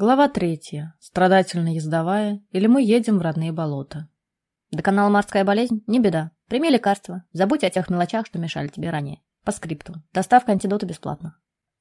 Глава третья. Страдательно ездовая или мы едем в родные болота. До канала «Морская болезнь» не беда. Прими лекарство. Забудь о тех мелочах, что мешали тебе ранее. По скрипту. Доставка антидота бесплатна.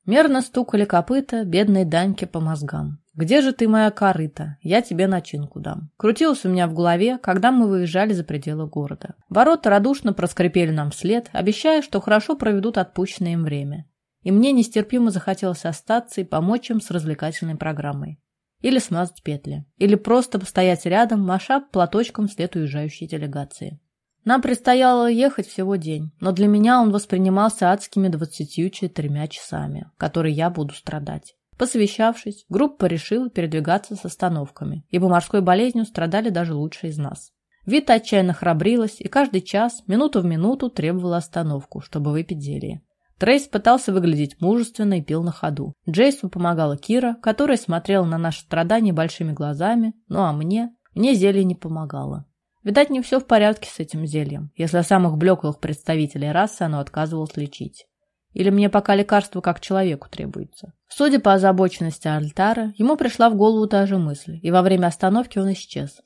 Мерно стукали копыта бедной Даньке по мозгам. «Где же ты, моя корыта? Я тебе начинку дам». Крутилось у меня в голове, когда мы выезжали за пределы города. Ворота радушно проскрипели нам вслед, обещая, что хорошо проведут отпущенное им время и мне нестерпимо захотелось остаться и помочь им с развлекательной программой. Или смазать петли. Или просто постоять рядом, маша платочком вслед уезжающей делегации. Нам предстояло ехать всего день, но для меня он воспринимался адскими двадцатью четырьмя часами, которые я буду страдать. Посовещавшись, группа решила передвигаться с остановками, ибо морской болезнью страдали даже лучшие из нас. Вита отчаянно храбрилась и каждый час, минуту в минуту требовала остановку, чтобы выпить зелье. Трейс пытался выглядеть мужественно и пил на ходу. Джейсу помогала Кира, которая смотрела на наши страдания большими глазами, ну а мне, мне зелье не помогало. Видать, не все в порядке с этим зельем, если самых блеклых представителей расы оно отказывалось лечить. Или мне пока лекарство как человеку требуется. Судя по озабоченности Альтара, ему пришла в голову та же мысль, и во время остановки он исчез.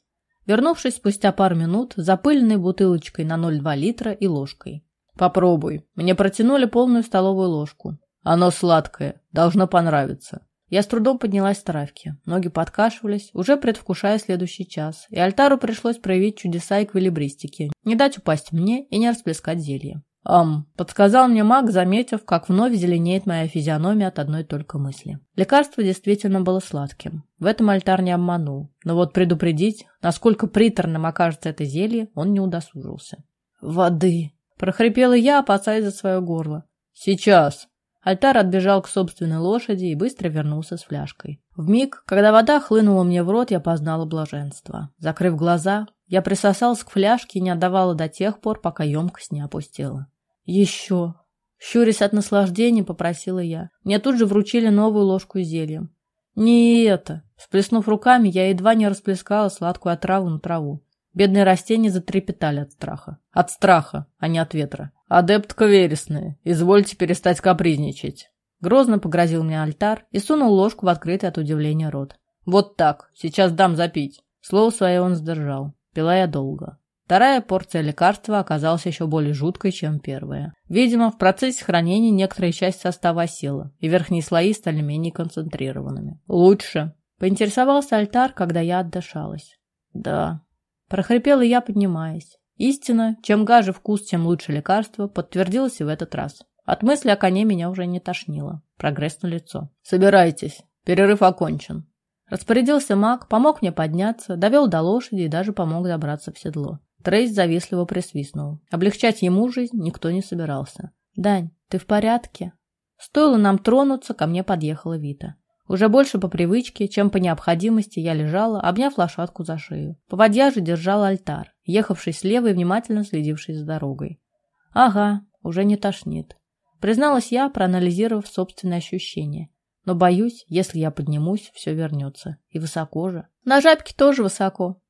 Вернувшись спустя пару минут, запыленной бутылочкой на 0,2 литра и ложкой. Попробуй. Мне протянули полную столовую ложку. Оно сладкое, должно понравиться. Я с трудом поднялась с травки. Ноги подкашивались, уже предвкушая следующий час, и Альтару пришлось проявить чудеса эквилибристики, не дать упасть мне и не расплескать зелье. «Ам», — подсказал мне маг, заметив, как вновь зеленеет моя физиономия от одной только мысли. Лекарство действительно было сладким. В этом альтар не обманул. Но вот предупредить, насколько приторным окажется это зелье, он не удосужился. «Воды», Прохрипела я, опасаясь за свое горло. «Сейчас!» Альтар отбежал к собственной лошади и быстро вернулся с фляжкой. В миг, когда вода хлынула мне в рот, я познала блаженство. Закрыв глаза, я присосалась к фляжке и не отдавала до тех пор, пока емкость не опустела. «Еще!» Щурясь от наслаждения, попросила я. Мне тут же вручили новую ложку зельем. «Не это!» Всплеснув руками, я едва не расплескала сладкую отраву на траву. Бедные растения затрепетали от страха. От страха, а не от ветра. «Адептка вересная, извольте перестать капризничать». Грозно погрозил мне альтар и сунул ложку в открытый от удивления рот. «Вот так, сейчас дам запить». Слово свое он сдержал. Пила я долго. Вторая порция лекарства оказалась еще более жуткой, чем первая. Видимо, в процессе хранения некоторая часть состава осела, и верхние слои стали менее концентрированными. «Лучше», — поинтересовался альтар, когда я отдышалась. «Да, Прохрипела я, поднимаясь. Истина, чем гаже вкус, тем лучше лекарство, подтвердилась и в этот раз. От мысли о коне меня уже не тошнило. Прогресс на лицо. «Собирайтесь. Перерыв окончен». Распорядился маг, помог мне подняться, довел до лошади и даже помог забраться в седло. Трейс завистливо присвистнул. Облегчать ему жизнь никто не собирался. «Дань, ты в порядке?» Стоило нам тронуться, ко мне подъехала Вита. Уже больше по привычке, чем по необходимости, я лежала, обняв лошадку за шею. Поводья же держал альтар, ехавший слева и внимательно следивший за дорогой. Ага, уже не тошнит. Призналась я, проанализировав собственные ощущения. Но боюсь, если я поднимусь, все вернется. И высоко же. На жабке тоже высоко.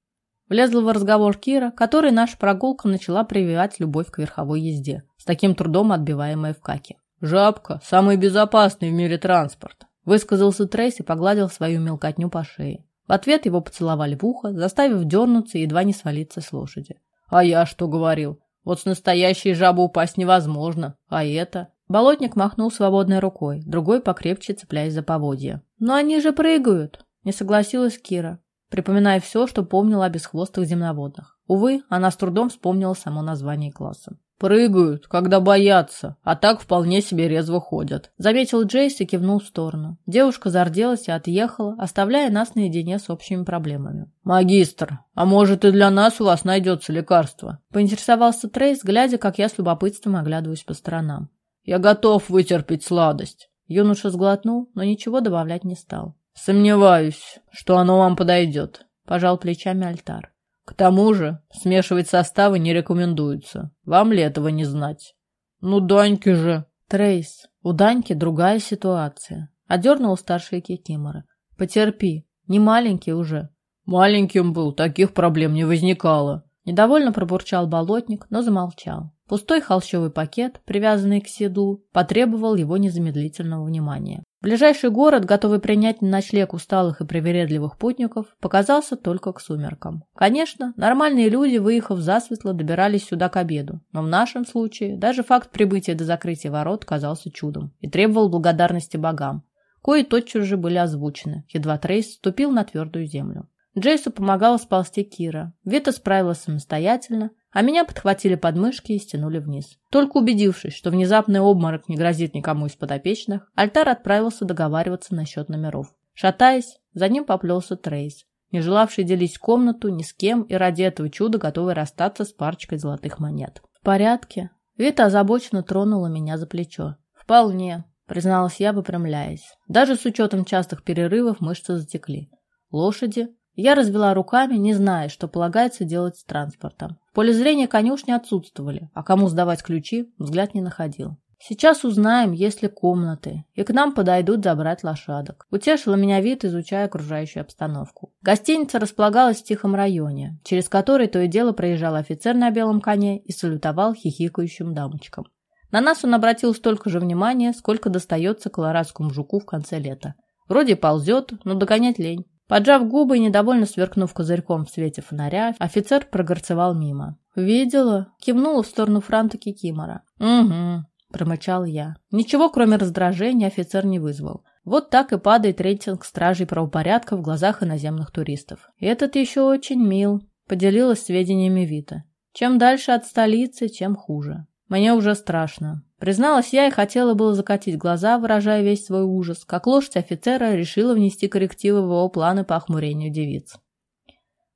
Влезла в разговор Кира, который наша прогулка начала прививать любовь к верховой езде, с таким трудом отбиваемой в каке. «Жабка – самый безопасный в мире транспорт», Высказался Трейс и погладил свою мелкотню по шее. В ответ его поцеловали в ухо, заставив дернуться и едва не свалиться с лошади. «А я что говорил? Вот с настоящей жабы упасть невозможно. А это...» Болотник махнул свободной рукой, другой покрепче цепляясь за поводья. «Но они же прыгают!» — не согласилась Кира, припоминая все, что помнила о бесхвостых земноводных. Увы, она с трудом вспомнила само название класса. «Прыгают, когда боятся, а так вполне себе резво ходят», — заметил Джейс и кивнул в сторону. Девушка зарделась и отъехала, оставляя нас наедине с общими проблемами. «Магистр, а может и для нас у вас найдется лекарство?» — поинтересовался Трейс, глядя, как я с любопытством оглядываюсь по сторонам. «Я готов вытерпеть сладость». Юноша сглотнул, но ничего добавлять не стал. «Сомневаюсь, что оно вам подойдет», — пожал плечами Альтар. К тому же смешивать составы не рекомендуется. Вам ли этого не знать? Ну, Даньки же. Трейс, у Даньки другая ситуация. Одернул старший Кикимора. Потерпи, не маленький уже. Маленьким был, таких проблем не возникало. Недовольно пробурчал болотник, но замолчал. Пустой холщовый пакет, привязанный к седлу, потребовал его незамедлительного внимания. Ближайший город, готовый принять на ночлег усталых и привередливых путников, показался только к сумеркам. Конечно, нормальные люди, выехав засветло, добирались сюда к обеду, но в нашем случае даже факт прибытия до закрытия ворот казался чудом и требовал благодарности богам, кои тотчас же были озвучены, едва Трейс вступил на твердую землю. Джейсу помогала сползти Кира. Вита справилась самостоятельно, а меня подхватили подмышки и стянули вниз. Только убедившись, что внезапный обморок не грозит никому из подопечных, Альтар отправился договариваться насчет номеров. Шатаясь, за ним поплелся Трейс, не желавший делить комнату ни с кем и ради этого чуда готовый расстаться с парочкой золотых монет. «В порядке?» Вита озабоченно тронула меня за плечо. «Вполне», — призналась я, выпрямляясь. Даже с учетом частых перерывов мышцы затекли. Лошади я развела руками, не зная, что полагается делать с транспортом. В поле зрения конюшни отсутствовали, а кому сдавать ключи, взгляд не находил. Сейчас узнаем, есть ли комнаты, и к нам подойдут забрать лошадок. Утешила меня вид, изучая окружающую обстановку. Гостиница располагалась в тихом районе, через который то и дело проезжал офицер на белом коне и салютовал хихикающим дамочкам. На нас он обратил столько же внимания, сколько достается колорадскому жуку в конце лета. Вроде ползет, но догонять лень. Поджав губы и недовольно сверкнув козырьком в свете фонаря, офицер прогорцевал мимо. «Видела?» — кивнула в сторону франта Кикимора. «Угу», — промычал я. Ничего, кроме раздражения, офицер не вызвал. Вот так и падает рейтинг стражей правопорядка в глазах иноземных туристов. Этот еще очень мил, поделилась сведениями Вита. Чем дальше от столицы, тем хуже. Мне уже страшно. Призналась я и хотела было закатить глаза, выражая весь свой ужас, как лошадь офицера решила внести коррективы в его планы по охмурению девиц.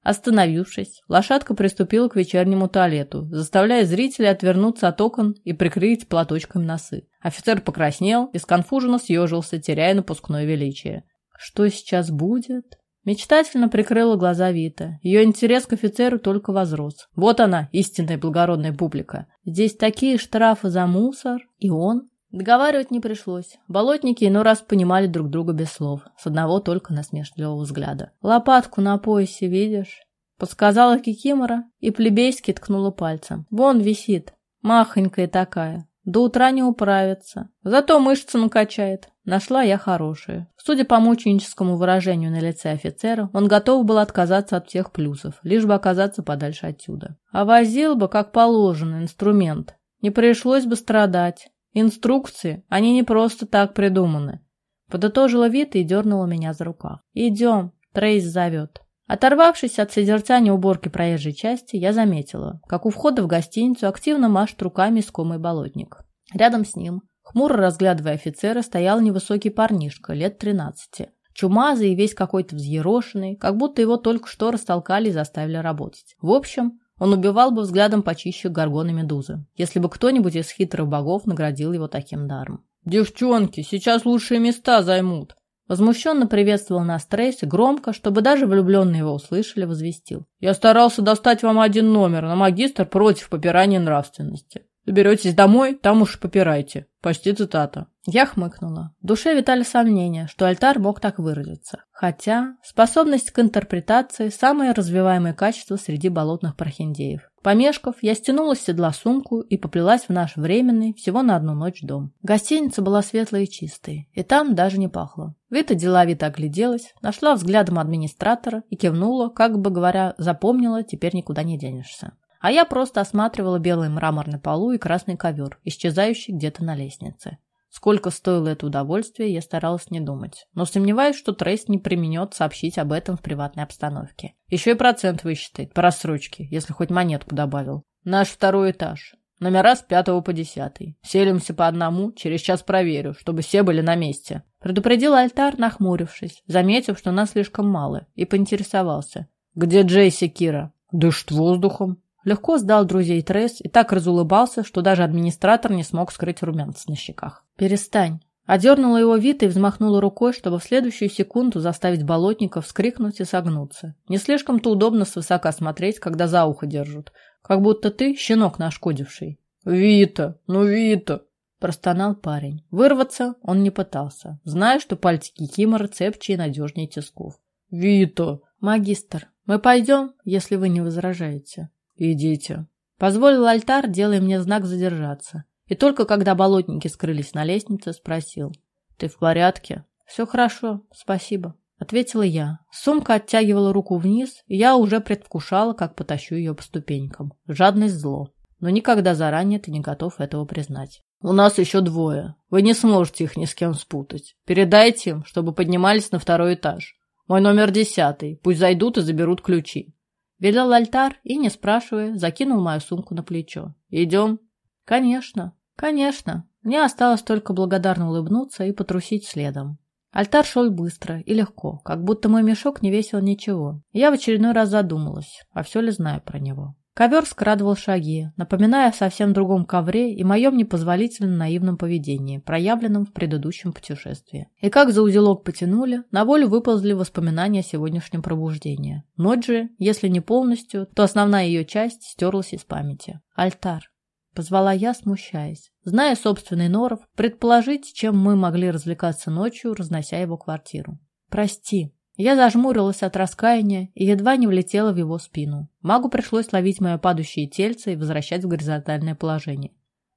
Остановившись, лошадка приступила к вечернему туалету, заставляя зрителей отвернуться от окон и прикрыть платочками носы. Офицер покраснел и сконфуженно съежился, теряя напускное величие. Что сейчас будет? Мечтательно прикрыла глаза Вита. Ее интерес к офицеру только возрос. Вот она, истинная благородная публика. Здесь такие штрафы за мусор. И он? Договаривать не пришлось. Болотники иной раз понимали друг друга без слов. С одного только насмешливого взгляда. «Лопатку на поясе видишь?» Подсказала Кикимора и плебейски ткнула пальцем. «Вон висит. Махонькая такая. До утра не управится. Зато мышцы накачает. Нашла я хорошие. Судя по мученическому выражению на лице офицера, он готов был отказаться от всех плюсов, лишь бы оказаться подальше отсюда. А возил бы, как положено, инструмент. Не пришлось бы страдать. Инструкции, они не просто так придуманы. Подытожила вид и дернула меня за рукав. «Идем, Трейс зовет». Оторвавшись от созерцания уборки проезжей части, я заметила, как у входа в гостиницу активно машет руками искомый болотник. Рядом с ним, хмуро разглядывая офицера, стоял невысокий парнишка, лет тринадцати. Чумазый и весь какой-то взъерошенный, как будто его только что растолкали и заставили работать. В общем, он убивал бы взглядом почище горгоны медузы, если бы кто-нибудь из хитрых богов наградил его таким даром. «Девчонки, сейчас лучшие места займут!» Возмущенно приветствовал нас Трейс громко, чтобы даже влюбленные его услышали, возвестил. «Я старался достать вам один номер, но магистр против попирания нравственности. Доберетесь домой, там уж попирайте». Почти цитата. Я хмыкнула. В душе витали сомнения, что альтар мог так выразиться. Хотя способность к интерпретации – самое развиваемое качество среди болотных прохиндеев. Помешков, я стянула с седла сумку и поплелась в наш временный, всего на одну ночь дом. Гостиница была светлой и чистой, и там даже не пахло. Вита деловито огляделась, нашла взглядом администратора и кивнула, как бы говоря, запомнила, теперь никуда не денешься. А я просто осматривала белый мраморный полу и красный ковер, исчезающий где-то на лестнице. Сколько стоило это удовольствие, я старалась не думать. Но сомневаюсь, что Трейс не применет сообщить об этом в приватной обстановке. Еще и процент высчитает по рассрочке, если хоть монетку добавил. Наш второй этаж. Номера с пятого по десятый. Селимся по одному, через час проверю, чтобы все были на месте. Предупредил альтар, нахмурившись, заметив, что нас слишком мало, и поинтересовался. Где Джейси Кира? Дышит воздухом. Легко сдал друзей Трейс и так разулыбался, что даже администратор не смог скрыть румянец на щеках. «Перестань!» Одернула его вид и взмахнула рукой, чтобы в следующую секунду заставить болотников вскрикнуть и согнуться. Не слишком-то удобно свысока смотреть, когда за ухо держат. Как будто ты щенок нашкодивший. «Вита! Ну, Вита!» Простонал парень. Вырваться он не пытался, зная, что пальчики Кимора цепче и надежнее тисков. «Вита!» «Магистр, мы пойдем, если вы не возражаете?» «Идите». Позволил альтар, делая мне знак задержаться. И только когда болотники скрылись на лестнице, спросил. Ты в порядке? Все хорошо, спасибо. Ответила я. Сумка оттягивала руку вниз, и я уже предвкушала, как потащу ее по ступенькам. Жадность зло. Но никогда заранее ты не готов этого признать. У нас еще двое. Вы не сможете их ни с кем спутать. Передайте им, чтобы поднимались на второй этаж. Мой номер десятый. Пусть зайдут и заберут ключи. Велел альтар и, не спрашивая, закинул мою сумку на плечо. Идем? Конечно, конечно. Мне осталось только благодарно улыбнуться и потрусить следом. Альтар шел быстро и легко, как будто мой мешок не весил ничего. Я в очередной раз задумалась, а все ли знаю про него. Ковер скрадывал шаги, напоминая о совсем другом ковре и моем непозволительно наивном поведении, проявленном в предыдущем путешествии. И как за узелок потянули, на волю выползли воспоминания о сегодняшнем пробуждении. Ночь же, если не полностью, то основная ее часть стерлась из памяти. Альтар. Позвала я, смущаясь. Зная собственный норов, предположить, чем мы могли развлекаться ночью, разнося его квартиру. «Прости». Я зажмурилась от раскаяния и едва не влетела в его спину. Магу пришлось ловить мое падающее тельце и возвращать в горизонтальное положение.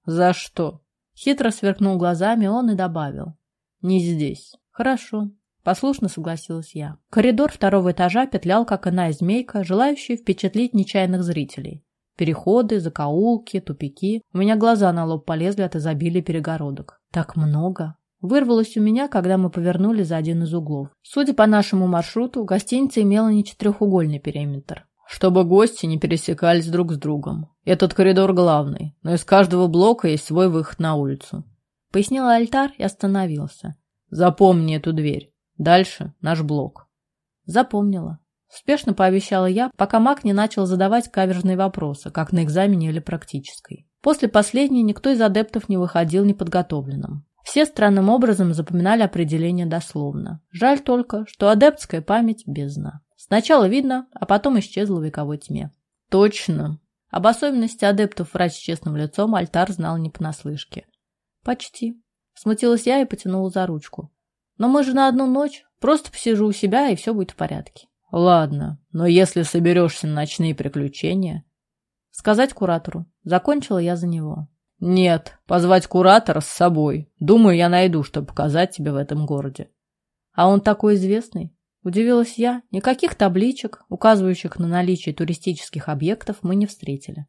«За что?» Хитро сверкнул глазами он и добавил. «Не здесь». «Хорошо». Послушно согласилась я. Коридор второго этажа петлял, как иная змейка, желающая впечатлить нечаянных зрителей. Переходы, закоулки, тупики. У меня глаза на лоб полезли от изобилия перегородок. Так много. Вырвалось у меня, когда мы повернули за один из углов. Судя по нашему маршруту, гостиница имела не четырехугольный периметр. Чтобы гости не пересекались друг с другом. Этот коридор главный, но из каждого блока есть свой выход на улицу. Пояснил альтар и остановился. Запомни эту дверь. Дальше наш блок. Запомнила. Спешно пообещала я, пока маг не начал задавать каверзные вопросы, как на экзамене или практической. После последней никто из адептов не выходил неподготовленным. Все странным образом запоминали определение дословно. Жаль только, что адептская память бездна. Сначала видно, а потом исчезла в вековой тьме. Точно. Об особенности адептов врач с честным лицом альтар знал не понаслышке. Почти. Смутилась я и потянула за ручку. Но мы же на одну ночь. Просто посижу у себя, и все будет в порядке. Ладно, но если соберешься на ночные приключения... Сказать куратору. Закончила я за него. Нет, позвать куратора с собой. Думаю, я найду, что показать тебе в этом городе. А он такой известный? Удивилась я. Никаких табличек, указывающих на наличие туристических объектов, мы не встретили.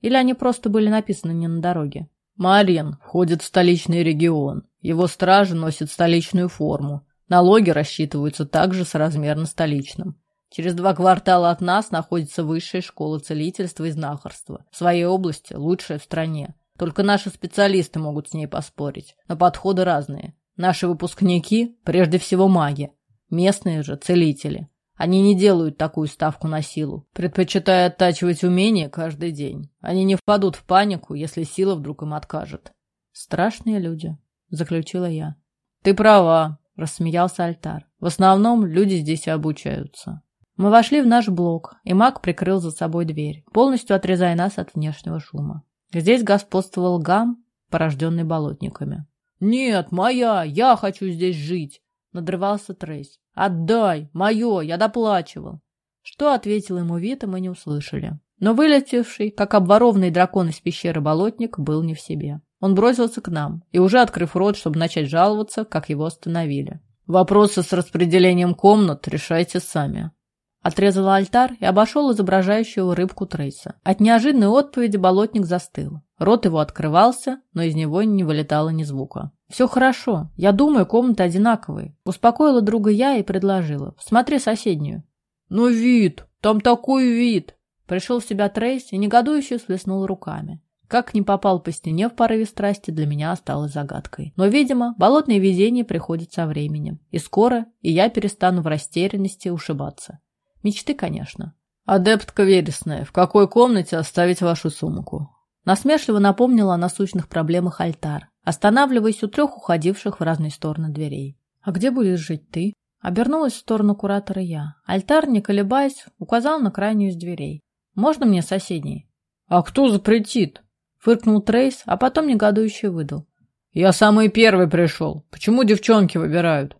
Или они просто были написаны не на дороге? Марьин входит в столичный регион. Его стражи носят столичную форму. Налоги рассчитываются также соразмерно столичным. Через два квартала от нас находится высшая школа целительства и знахарства. В своей области лучшая в стране. Только наши специалисты могут с ней поспорить. Но подходы разные. Наши выпускники прежде всего маги. Местные же целители. Они не делают такую ставку на силу, предпочитая оттачивать умения каждый день. Они не впадут в панику, если сила вдруг им откажет. Страшные люди, заключила я. Ты права, рассмеялся Альтар. В основном люди здесь и обучаются. Мы вошли в наш блок, и маг прикрыл за собой дверь, полностью отрезая нас от внешнего шума. Здесь господствовал гам, порожденный болотниками. «Нет, моя! Я хочу здесь жить!» — надрывался Трейс. «Отдай! Мое! Я доплачивал!» Что ответил ему Вита, мы не услышали. Но вылетевший, как обворованный дракон из пещеры болотник, был не в себе. Он бросился к нам и, уже открыв рот, чтобы начать жаловаться, как его остановили. «Вопросы с распределением комнат решайте сами», Отрезал альтар и обошел изображающего рыбку Трейса. От неожиданной отповеди болотник застыл. Рот его открывался, но из него не вылетало ни звука. «Все хорошо. Я думаю, комнаты одинаковые». Успокоила друга я и предложила. «Смотри соседнюю». «Ну вид! Там такой вид!» Пришел в себя Трейс и негодующе сплеснул руками. Как не попал по стене в порыве страсти, для меня осталось загадкой. Но, видимо, болотное везение приходит со временем. И скоро и я перестану в растерянности ушибаться. Мечты, конечно. «Адептка Вересная, в какой комнате оставить вашу сумку?» Насмешливо напомнила о насущных проблемах альтар, останавливаясь у трех уходивших в разные стороны дверей. «А где будешь жить ты?» Обернулась в сторону куратора я. Альтар, не колебаясь, указал на крайнюю из дверей. «Можно мне соседней?» «А кто запретит?» Фыркнул Трейс, а потом негодующе выдал. «Я самый первый пришел. Почему девчонки выбирают?»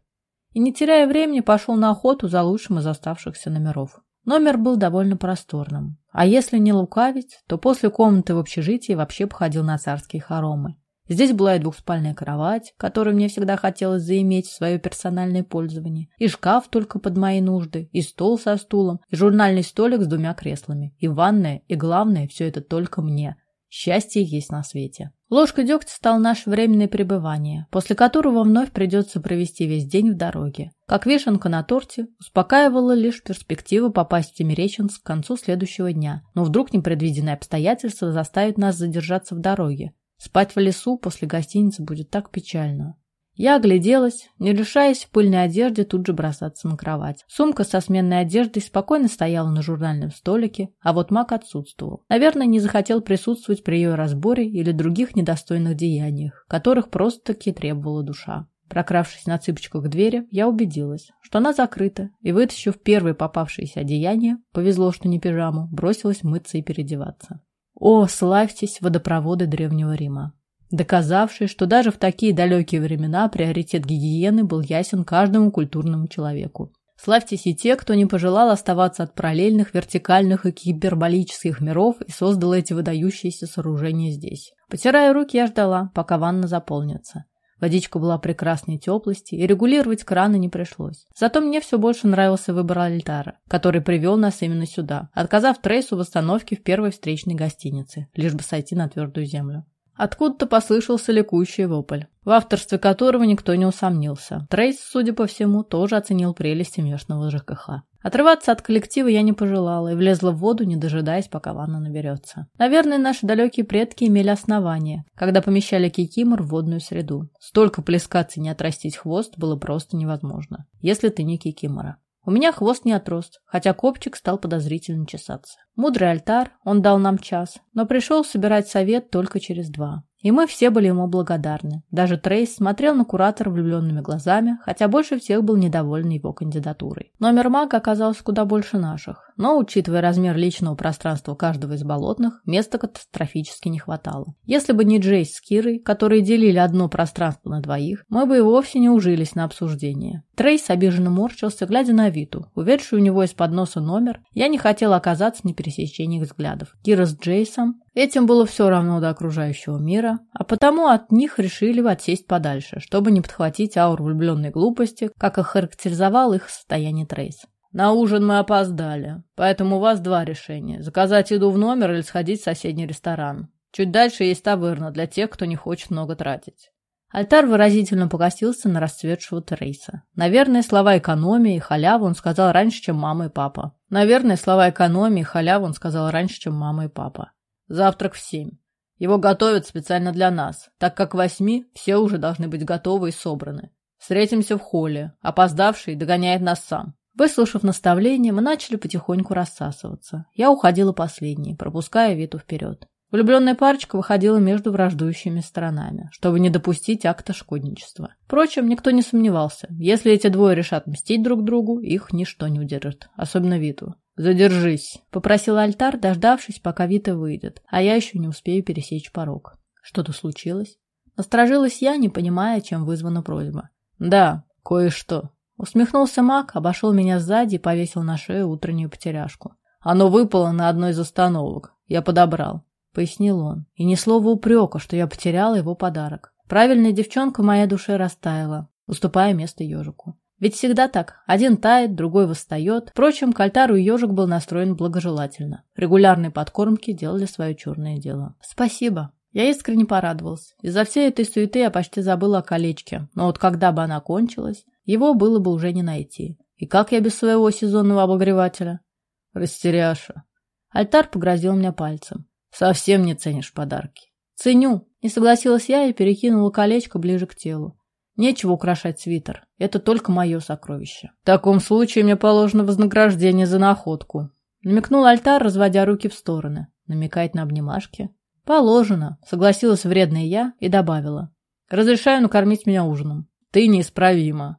И, не теряя времени, пошел на охоту за лучшим из оставшихся номеров. Номер был довольно просторным. А если не лукавить, то после комнаты в общежитии вообще походил на царские хоромы. Здесь была и двухспальная кровать, которую мне всегда хотелось заиметь в свое персональное пользование, и шкаф только под мои нужды, и стол со стулом, и журнальный столик с двумя креслами, и ванная, и главное, все это только мне. Счастье есть на свете. Ложка дегтя стал наше временное пребывание, после которого вновь придется провести весь день в дороге. Как вишенка на торте, успокаивала лишь перспектива попасть в Тимиреченск к концу следующего дня, но вдруг непредвиденные обстоятельства заставят нас задержаться в дороге. Спать в лесу после гостиницы будет так печально. Я огляделась, не решаясь в пыльной одежде тут же бросаться на кровать. Сумка со сменной одеждой спокойно стояла на журнальном столике, а вот маг отсутствовал. Наверное, не захотел присутствовать при ее разборе или других недостойных деяниях, которых просто-таки требовала душа. Прокравшись на цыпочках к двери, я убедилась, что она закрыта, и, вытащив первое попавшееся одеяние, повезло, что не пижаму, бросилась мыться и переодеваться. О, славьтесь водопроводы Древнего Рима! Доказавшие, что даже в такие далекие времена приоритет гигиены был ясен каждому культурному человеку. Славьтесь и те, кто не пожелал оставаться от параллельных, вертикальных и гиперболических миров и создал эти выдающиеся сооружения здесь. Потирая руки, я ждала, пока ванна заполнится. Водичка была прекрасной теплости, и регулировать краны не пришлось. Зато мне все больше нравился выбор альтара, который привел нас именно сюда, отказав Трейсу в остановке в первой встречной гостинице, лишь бы сойти на твердую землю. Откуда-то послышался ликующий вопль, в авторстве которого никто не усомнился. Трейс, судя по всему, тоже оценил прелести местного ЖКХ. Отрываться от коллектива я не пожелала и влезла в воду, не дожидаясь, пока ванна наберется. Наверное, наши далекие предки имели основания, когда помещали кикимор в водную среду. Столько плескаться и не отрастить хвост было просто невозможно, если ты не кикимора. У меня хвост не отрос, хотя копчик стал подозрительно чесаться. Мудрый альтар, он дал нам час, но пришел собирать совет только через два. И мы все были ему благодарны. Даже Трейс смотрел на куратора влюбленными глазами, хотя больше всех был недоволен его кандидатурой. Номер мага оказался куда больше наших, но, учитывая размер личного пространства каждого из болотных, места катастрофически не хватало. Если бы не Джейс с Кирой, которые делили одно пространство на двоих, мы бы и вовсе не ужились на обсуждение. Трейс обиженно морщился, глядя на Виту, уведший у него из-под носа номер. Я не хотела оказаться на пересечении их взглядов. Кира с Джейсом Этим было все равно до окружающего мира, а потому от них решили отсесть подальше, чтобы не подхватить ауру влюбленной глупости, как охарактеризовал их состояние Трейс. «На ужин мы опоздали, поэтому у вас два решения – заказать еду в номер или сходить в соседний ресторан. Чуть дальше есть таверна для тех, кто не хочет много тратить». Альтар выразительно покосился на расцветшего Трейса. Наверное, слова экономии и халявы он сказал раньше, чем мама и папа. Наверное, слова экономии и халявы он сказал раньше, чем мама и папа. Завтрак в семь. Его готовят специально для нас, так как к восьми все уже должны быть готовы и собраны. Встретимся в холле. Опоздавший догоняет нас сам. Выслушав наставление, мы начали потихоньку рассасываться. Я уходила последней, пропуская Виту вперед. Влюбленная парочка выходила между враждующими сторонами, чтобы не допустить акта шкодничества. Впрочем, никто не сомневался. Если эти двое решат мстить друг другу, их ничто не удержит. Особенно Виту. «Задержись», — попросил альтар, дождавшись, пока Вита выйдет, а я еще не успею пересечь порог. Что-то случилось? Насторожилась я, не понимая, чем вызвана просьба. «Да, кое-что». Усмехнулся маг, обошел меня сзади и повесил на шею утреннюю потеряшку. «Оно выпало на одной из остановок. Я подобрал», — пояснил он. И ни слова упрека, что я потеряла его подарок. Правильная девчонка в моей душе растаяла, уступая место ежику. Ведь всегда так. Один тает, другой восстает. Впрочем, к альтару ежик был настроен благожелательно. Регулярные подкормки делали свое черное дело. Спасибо. Я искренне порадовался. Из-за всей этой суеты я почти забыла о колечке. Но вот когда бы она кончилась, его было бы уже не найти. И как я без своего сезонного обогревателя? Растеряша. Альтар погрозил мне пальцем. Совсем не ценишь подарки. Ценю. Не согласилась я и перекинула колечко ближе к телу. Нечего украшать свитер. Это только мое сокровище. В таком случае мне положено вознаграждение за находку. Намекнул альтар, разводя руки в стороны. Намекает на обнимашки. Положено, согласилась вредная я и добавила. Разрешаю накормить меня ужином. Ты неисправима.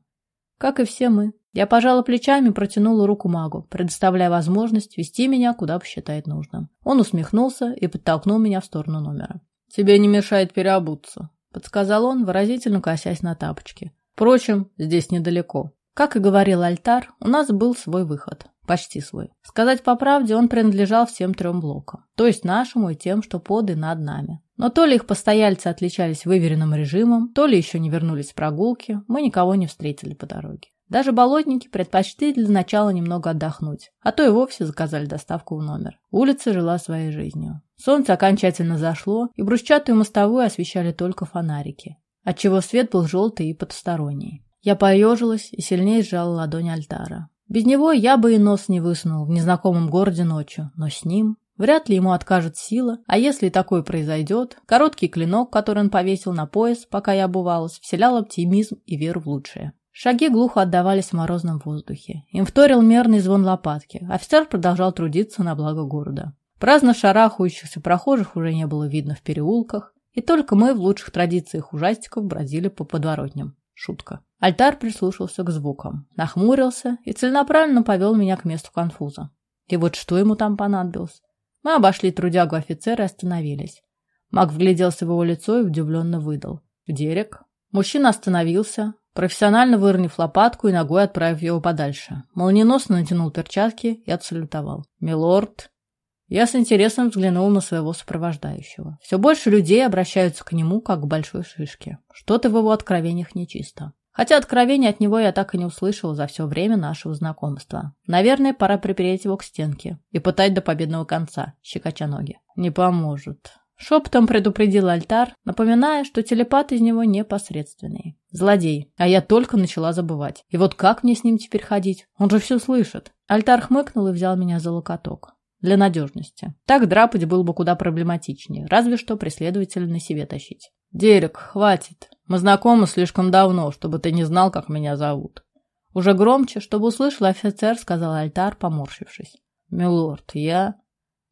Как и все мы. Я пожала плечами и протянула руку магу, предоставляя возможность вести меня, куда посчитает нужным. Он усмехнулся и подтолкнул меня в сторону номера. «Тебе не мешает переобуться подсказал он, выразительно косясь на тапочки. Впрочем, здесь недалеко. Как и говорил Альтар, у нас был свой выход. Почти свой. Сказать по правде, он принадлежал всем трем блокам. То есть нашему и тем, что под и над нами. Но то ли их постояльцы отличались выверенным режимом, то ли еще не вернулись с прогулки, мы никого не встретили по дороге. Даже болотники предпочли для начала немного отдохнуть, а то и вовсе заказали доставку в номер. Улица жила своей жизнью. Солнце окончательно зашло, и брусчатую мостовую освещали только фонарики, отчего свет был желтый и потусторонний. Я поежилась и сильнее сжала ладонь альтара. Без него я бы и нос не высунул в незнакомом городе ночью, но с ним вряд ли ему откажет сила, а если такое произойдет, короткий клинок, который он повесил на пояс, пока я обувалась, вселял оптимизм и веру в лучшее. Шаги глухо отдавались в морозном воздухе. Им вторил мерный звон лопатки. Офицер продолжал трудиться на благо города. Праздно шарахающихся прохожих уже не было видно в переулках, и только мы в лучших традициях ужастиков бродили по подворотням. Шутка. Альтар прислушался к звукам, нахмурился и целенаправленно повел меня к месту конфуза. И вот что ему там понадобилось? Мы обошли трудягу офицера и остановились. Маг вгляделся в его лицо и удивленно выдал. «Дерек?» Мужчина остановился, профессионально выровняв лопатку и ногой отправив его подальше. Молниеносно натянул перчатки и отсалютовал. «Милорд!» Я с интересом взглянул на своего сопровождающего. Все больше людей обращаются к нему, как к большой шишке. Что-то в его откровениях нечисто. Хотя откровения от него я так и не услышал за все время нашего знакомства. Наверное, пора припереть его к стенке и пытать до победного конца, щекоча ноги. Не поможет. Шепотом предупредил альтар, напоминая, что телепат из него непосредственный. Злодей. А я только начала забывать. И вот как мне с ним теперь ходить? Он же все слышит. Альтар хмыкнул и взял меня за локоток. Для надежности. Так драпать было бы куда проблематичнее. Разве что преследователя на себе тащить. Дерек, хватит. Мы знакомы слишком давно, чтобы ты не знал, как меня зовут. Уже громче, чтобы услышал офицер, сказал Альтар, поморщившись. Милорд, я...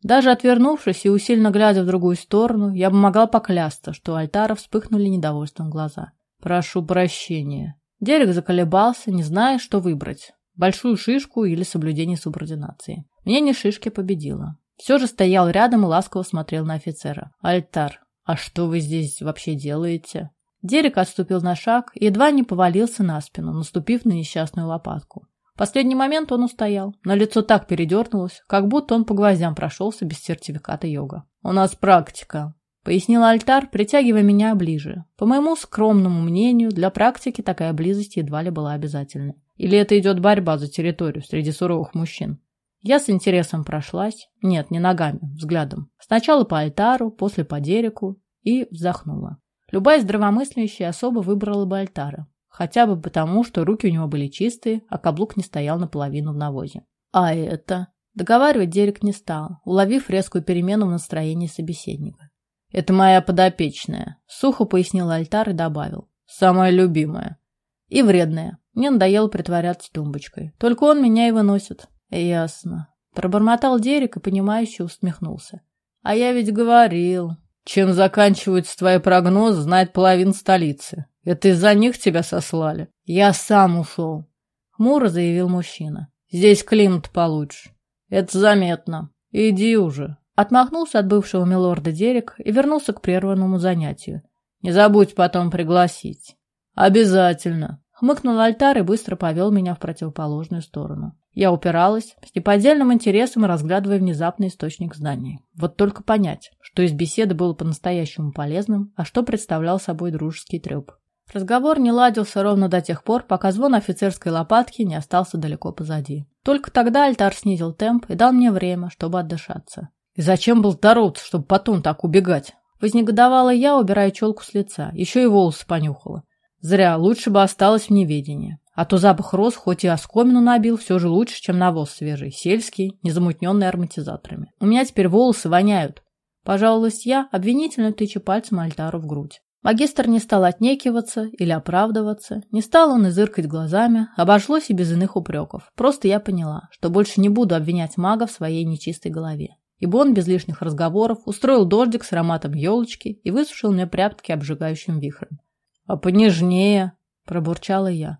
Даже отвернувшись и усиленно глядя в другую сторону, я бы могла поклясться, что у Альтара вспыхнули недовольством глаза. «Прошу прощения». Дерек заколебался, не зная, что выбрать. Большую шишку или соблюдение субординации. Мне не шишки победила. Все же стоял рядом и ласково смотрел на офицера. «Альтар, а что вы здесь вообще делаете?» Дерек отступил на шаг и едва не повалился на спину, наступив на несчастную лопатку последний момент он устоял, но лицо так передернулось, как будто он по гвоздям прошелся без сертификата йога. «У нас практика», — пояснил альтар, притягивая меня ближе. По моему скромному мнению, для практики такая близость едва ли была обязательной. Или это идет борьба за территорию среди суровых мужчин? Я с интересом прошлась, нет, не ногами, взглядом. Сначала по альтару, после по Дереку и вздохнула. Любая здравомыслящая особа выбрала бы альтара. Хотя бы потому, что руки у него были чистые, а каблук не стоял наполовину в навозе. А это... Договаривать Дерек не стал, уловив резкую перемену в настроении собеседника. «Это моя подопечная», — сухо пояснил Альтар и добавил. «Самая любимая». «И вредная. Мне надоело притворяться тумбочкой. Только он меня и выносит». «Ясно». Пробормотал Дерек и, понимающе усмехнулся. «А я ведь говорил. Чем заканчиваются твои прогнозы, знает половина столицы. Это из-за них тебя сослали? Я сам ушел. Хмуро заявил мужчина. Здесь климат получше. Это заметно. Иди уже. Отмахнулся от бывшего милорда Дерек и вернулся к прерванному занятию. Не забудь потом пригласить. Обязательно. Хмыкнул альтар и быстро повел меня в противоположную сторону. Я упиралась, с неподдельным интересом разглядывая внезапный источник знаний. Вот только понять, что из беседы было по-настоящему полезным, а что представлял собой дружеский треп. Разговор не ладился ровно до тех пор, пока звон офицерской лопатки не остался далеко позади. Только тогда альтар снизил темп и дал мне время, чтобы отдышаться. «И зачем был здороваться, чтобы потом так убегать?» Вознегодовала я, убирая челку с лица. Еще и волосы понюхала. Зря, лучше бы осталось в неведении. А то запах роз, хоть и оскомину набил, все же лучше, чем навоз свежий, сельский, незамутненный ароматизаторами. У меня теперь волосы воняют. Пожаловалась я, обвинительно тыча пальцем альтару в грудь. Магистр не стал отнекиваться или оправдываться, не стал он и зыркать глазами, обошлось и без иных упреков. Просто я поняла, что больше не буду обвинять мага в своей нечистой голове. Ибо он без лишних разговоров устроил дождик с ароматом елочки и высушил мне прятки обжигающим вихрем. «А понежнее», – пробурчала я.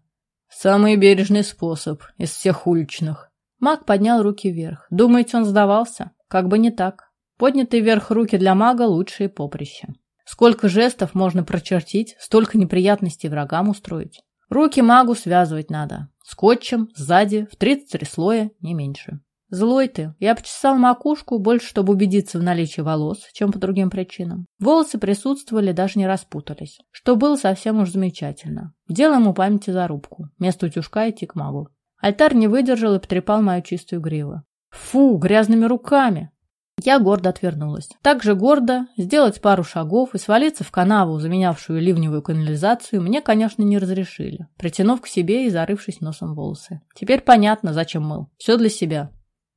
«Самый бережный способ из всех уличных». Маг поднял руки вверх. Думаете, он сдавался? Как бы не так. Поднятые вверх руки для мага – лучшие поприща. Сколько жестов можно прочертить, столько неприятностей врагам устроить. Руки магу связывать надо. Скотчем, сзади, в 33 слоя, не меньше. Злой ты. Я почесал макушку, больше чтобы убедиться в наличии волос, чем по другим причинам. Волосы присутствовали, даже не распутались. Что было совсем уж замечательно. Делаем у памяти зарубку. Вместо утюжка идти к магу. Альтар не выдержал и потрепал мою чистую гриву. Фу, грязными руками! Я гордо отвернулась. Так же гордо сделать пару шагов и свалиться в канаву, заменявшую ливневую канализацию, мне, конечно, не разрешили, притянув к себе и зарывшись носом волосы. Теперь понятно, зачем мыл. Все для себя.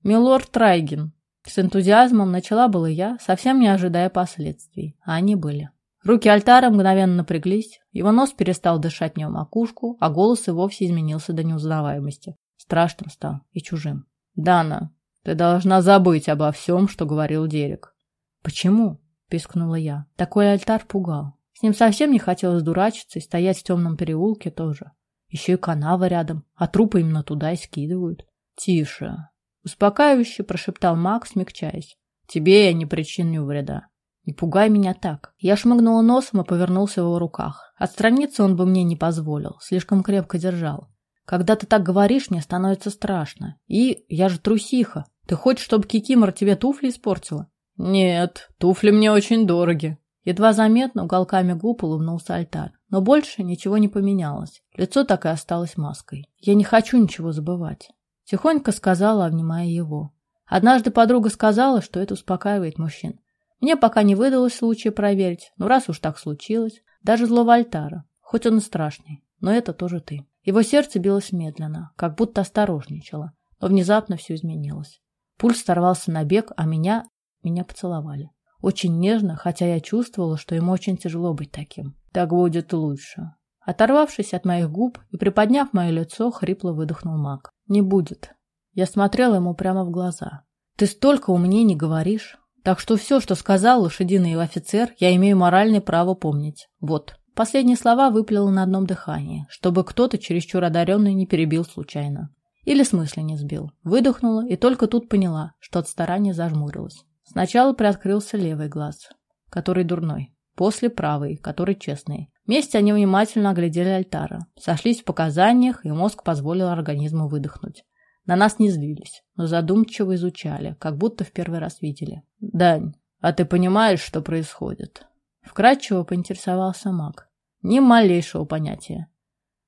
Милорд Трайгин. С энтузиазмом начала было я, совсем не ожидая последствий. А они были. Руки Альтара мгновенно напряглись, его нос перестал дышать мне в макушку, а голос и вовсе изменился до неузнаваемости. Страшным стал и чужим. «Дана, ты должна забыть обо всем, что говорил Дерек. Почему? пискнула я. Такой альтар пугал. С ним совсем не хотелось дурачиться и стоять в темном переулке тоже. Еще и канава рядом, а трупы именно туда и скидывают. Тише. Успокаивающе прошептал Макс, смягчаясь. Тебе я не причиню вреда. Не пугай меня так. Я шмыгнула носом и повернулся в его руках. Отстраниться он бы мне не позволил, слишком крепко держал. Когда ты так говоришь, мне становится страшно. И я же трусиха. Ты хочешь, чтобы Кикимора тебе туфли испортила? Нет, туфли мне очень дороги. Едва заметно уголками губ улыбнулся альтар. Но больше ничего не поменялось. Лицо так и осталось маской. Я не хочу ничего забывать. Тихонько сказала, обнимая его. Однажды подруга сказала, что это успокаивает мужчин. Мне пока не выдалось случая проверить, но раз уж так случилось, даже злого альтара, хоть он и страшный, но это тоже ты. Его сердце билось медленно, как будто осторожничало, но внезапно все изменилось. Пульс сорвался на бег, а меня... меня поцеловали. Очень нежно, хотя я чувствовала, что ему очень тяжело быть таким. Так будет лучше. Оторвавшись от моих губ и приподняв мое лицо, хрипло выдохнул маг. Не будет. Я смотрела ему прямо в глаза. Ты столько умнее не говоришь. Так что все, что сказал лошадиный офицер, я имею моральное право помнить. Вот. Последние слова выплела на одном дыхании, чтобы кто-то чересчур одаренный не перебил случайно. Или смысла не сбил. Выдохнула и только тут поняла, что от старания зажмурилась. Сначала приоткрылся левый глаз, который дурной. После правый, который честный. Вместе они внимательно оглядели альтара. Сошлись в показаниях, и мозг позволил организму выдохнуть. На нас не злились, но задумчиво изучали, как будто в первый раз видели. «Дань, а ты понимаешь, что происходит?» Вкратчиво поинтересовался маг. Ни малейшего понятия.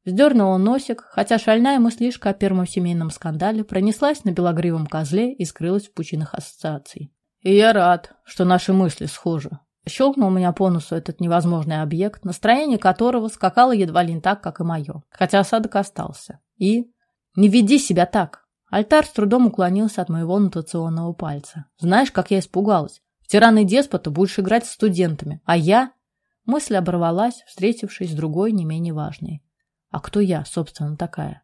Вздернула носик, хотя шальная мыслишка о первом семейном скандале пронеслась на белогривом козле и скрылась в пучинах ассоциаций. И я рад, что наши мысли схожи. Щелкнул меня по носу этот невозможный объект, настроение которого скакало едва ли не так, как и мое, хотя осадок остался. И... Не веди себя так! Альтар с трудом уклонился от моего нотационного пальца. Знаешь, как я испугалась? В тираны деспота будешь играть с студентами, а я... Мысль оборвалась, встретившись с другой, не менее важной. А кто я, собственно, такая?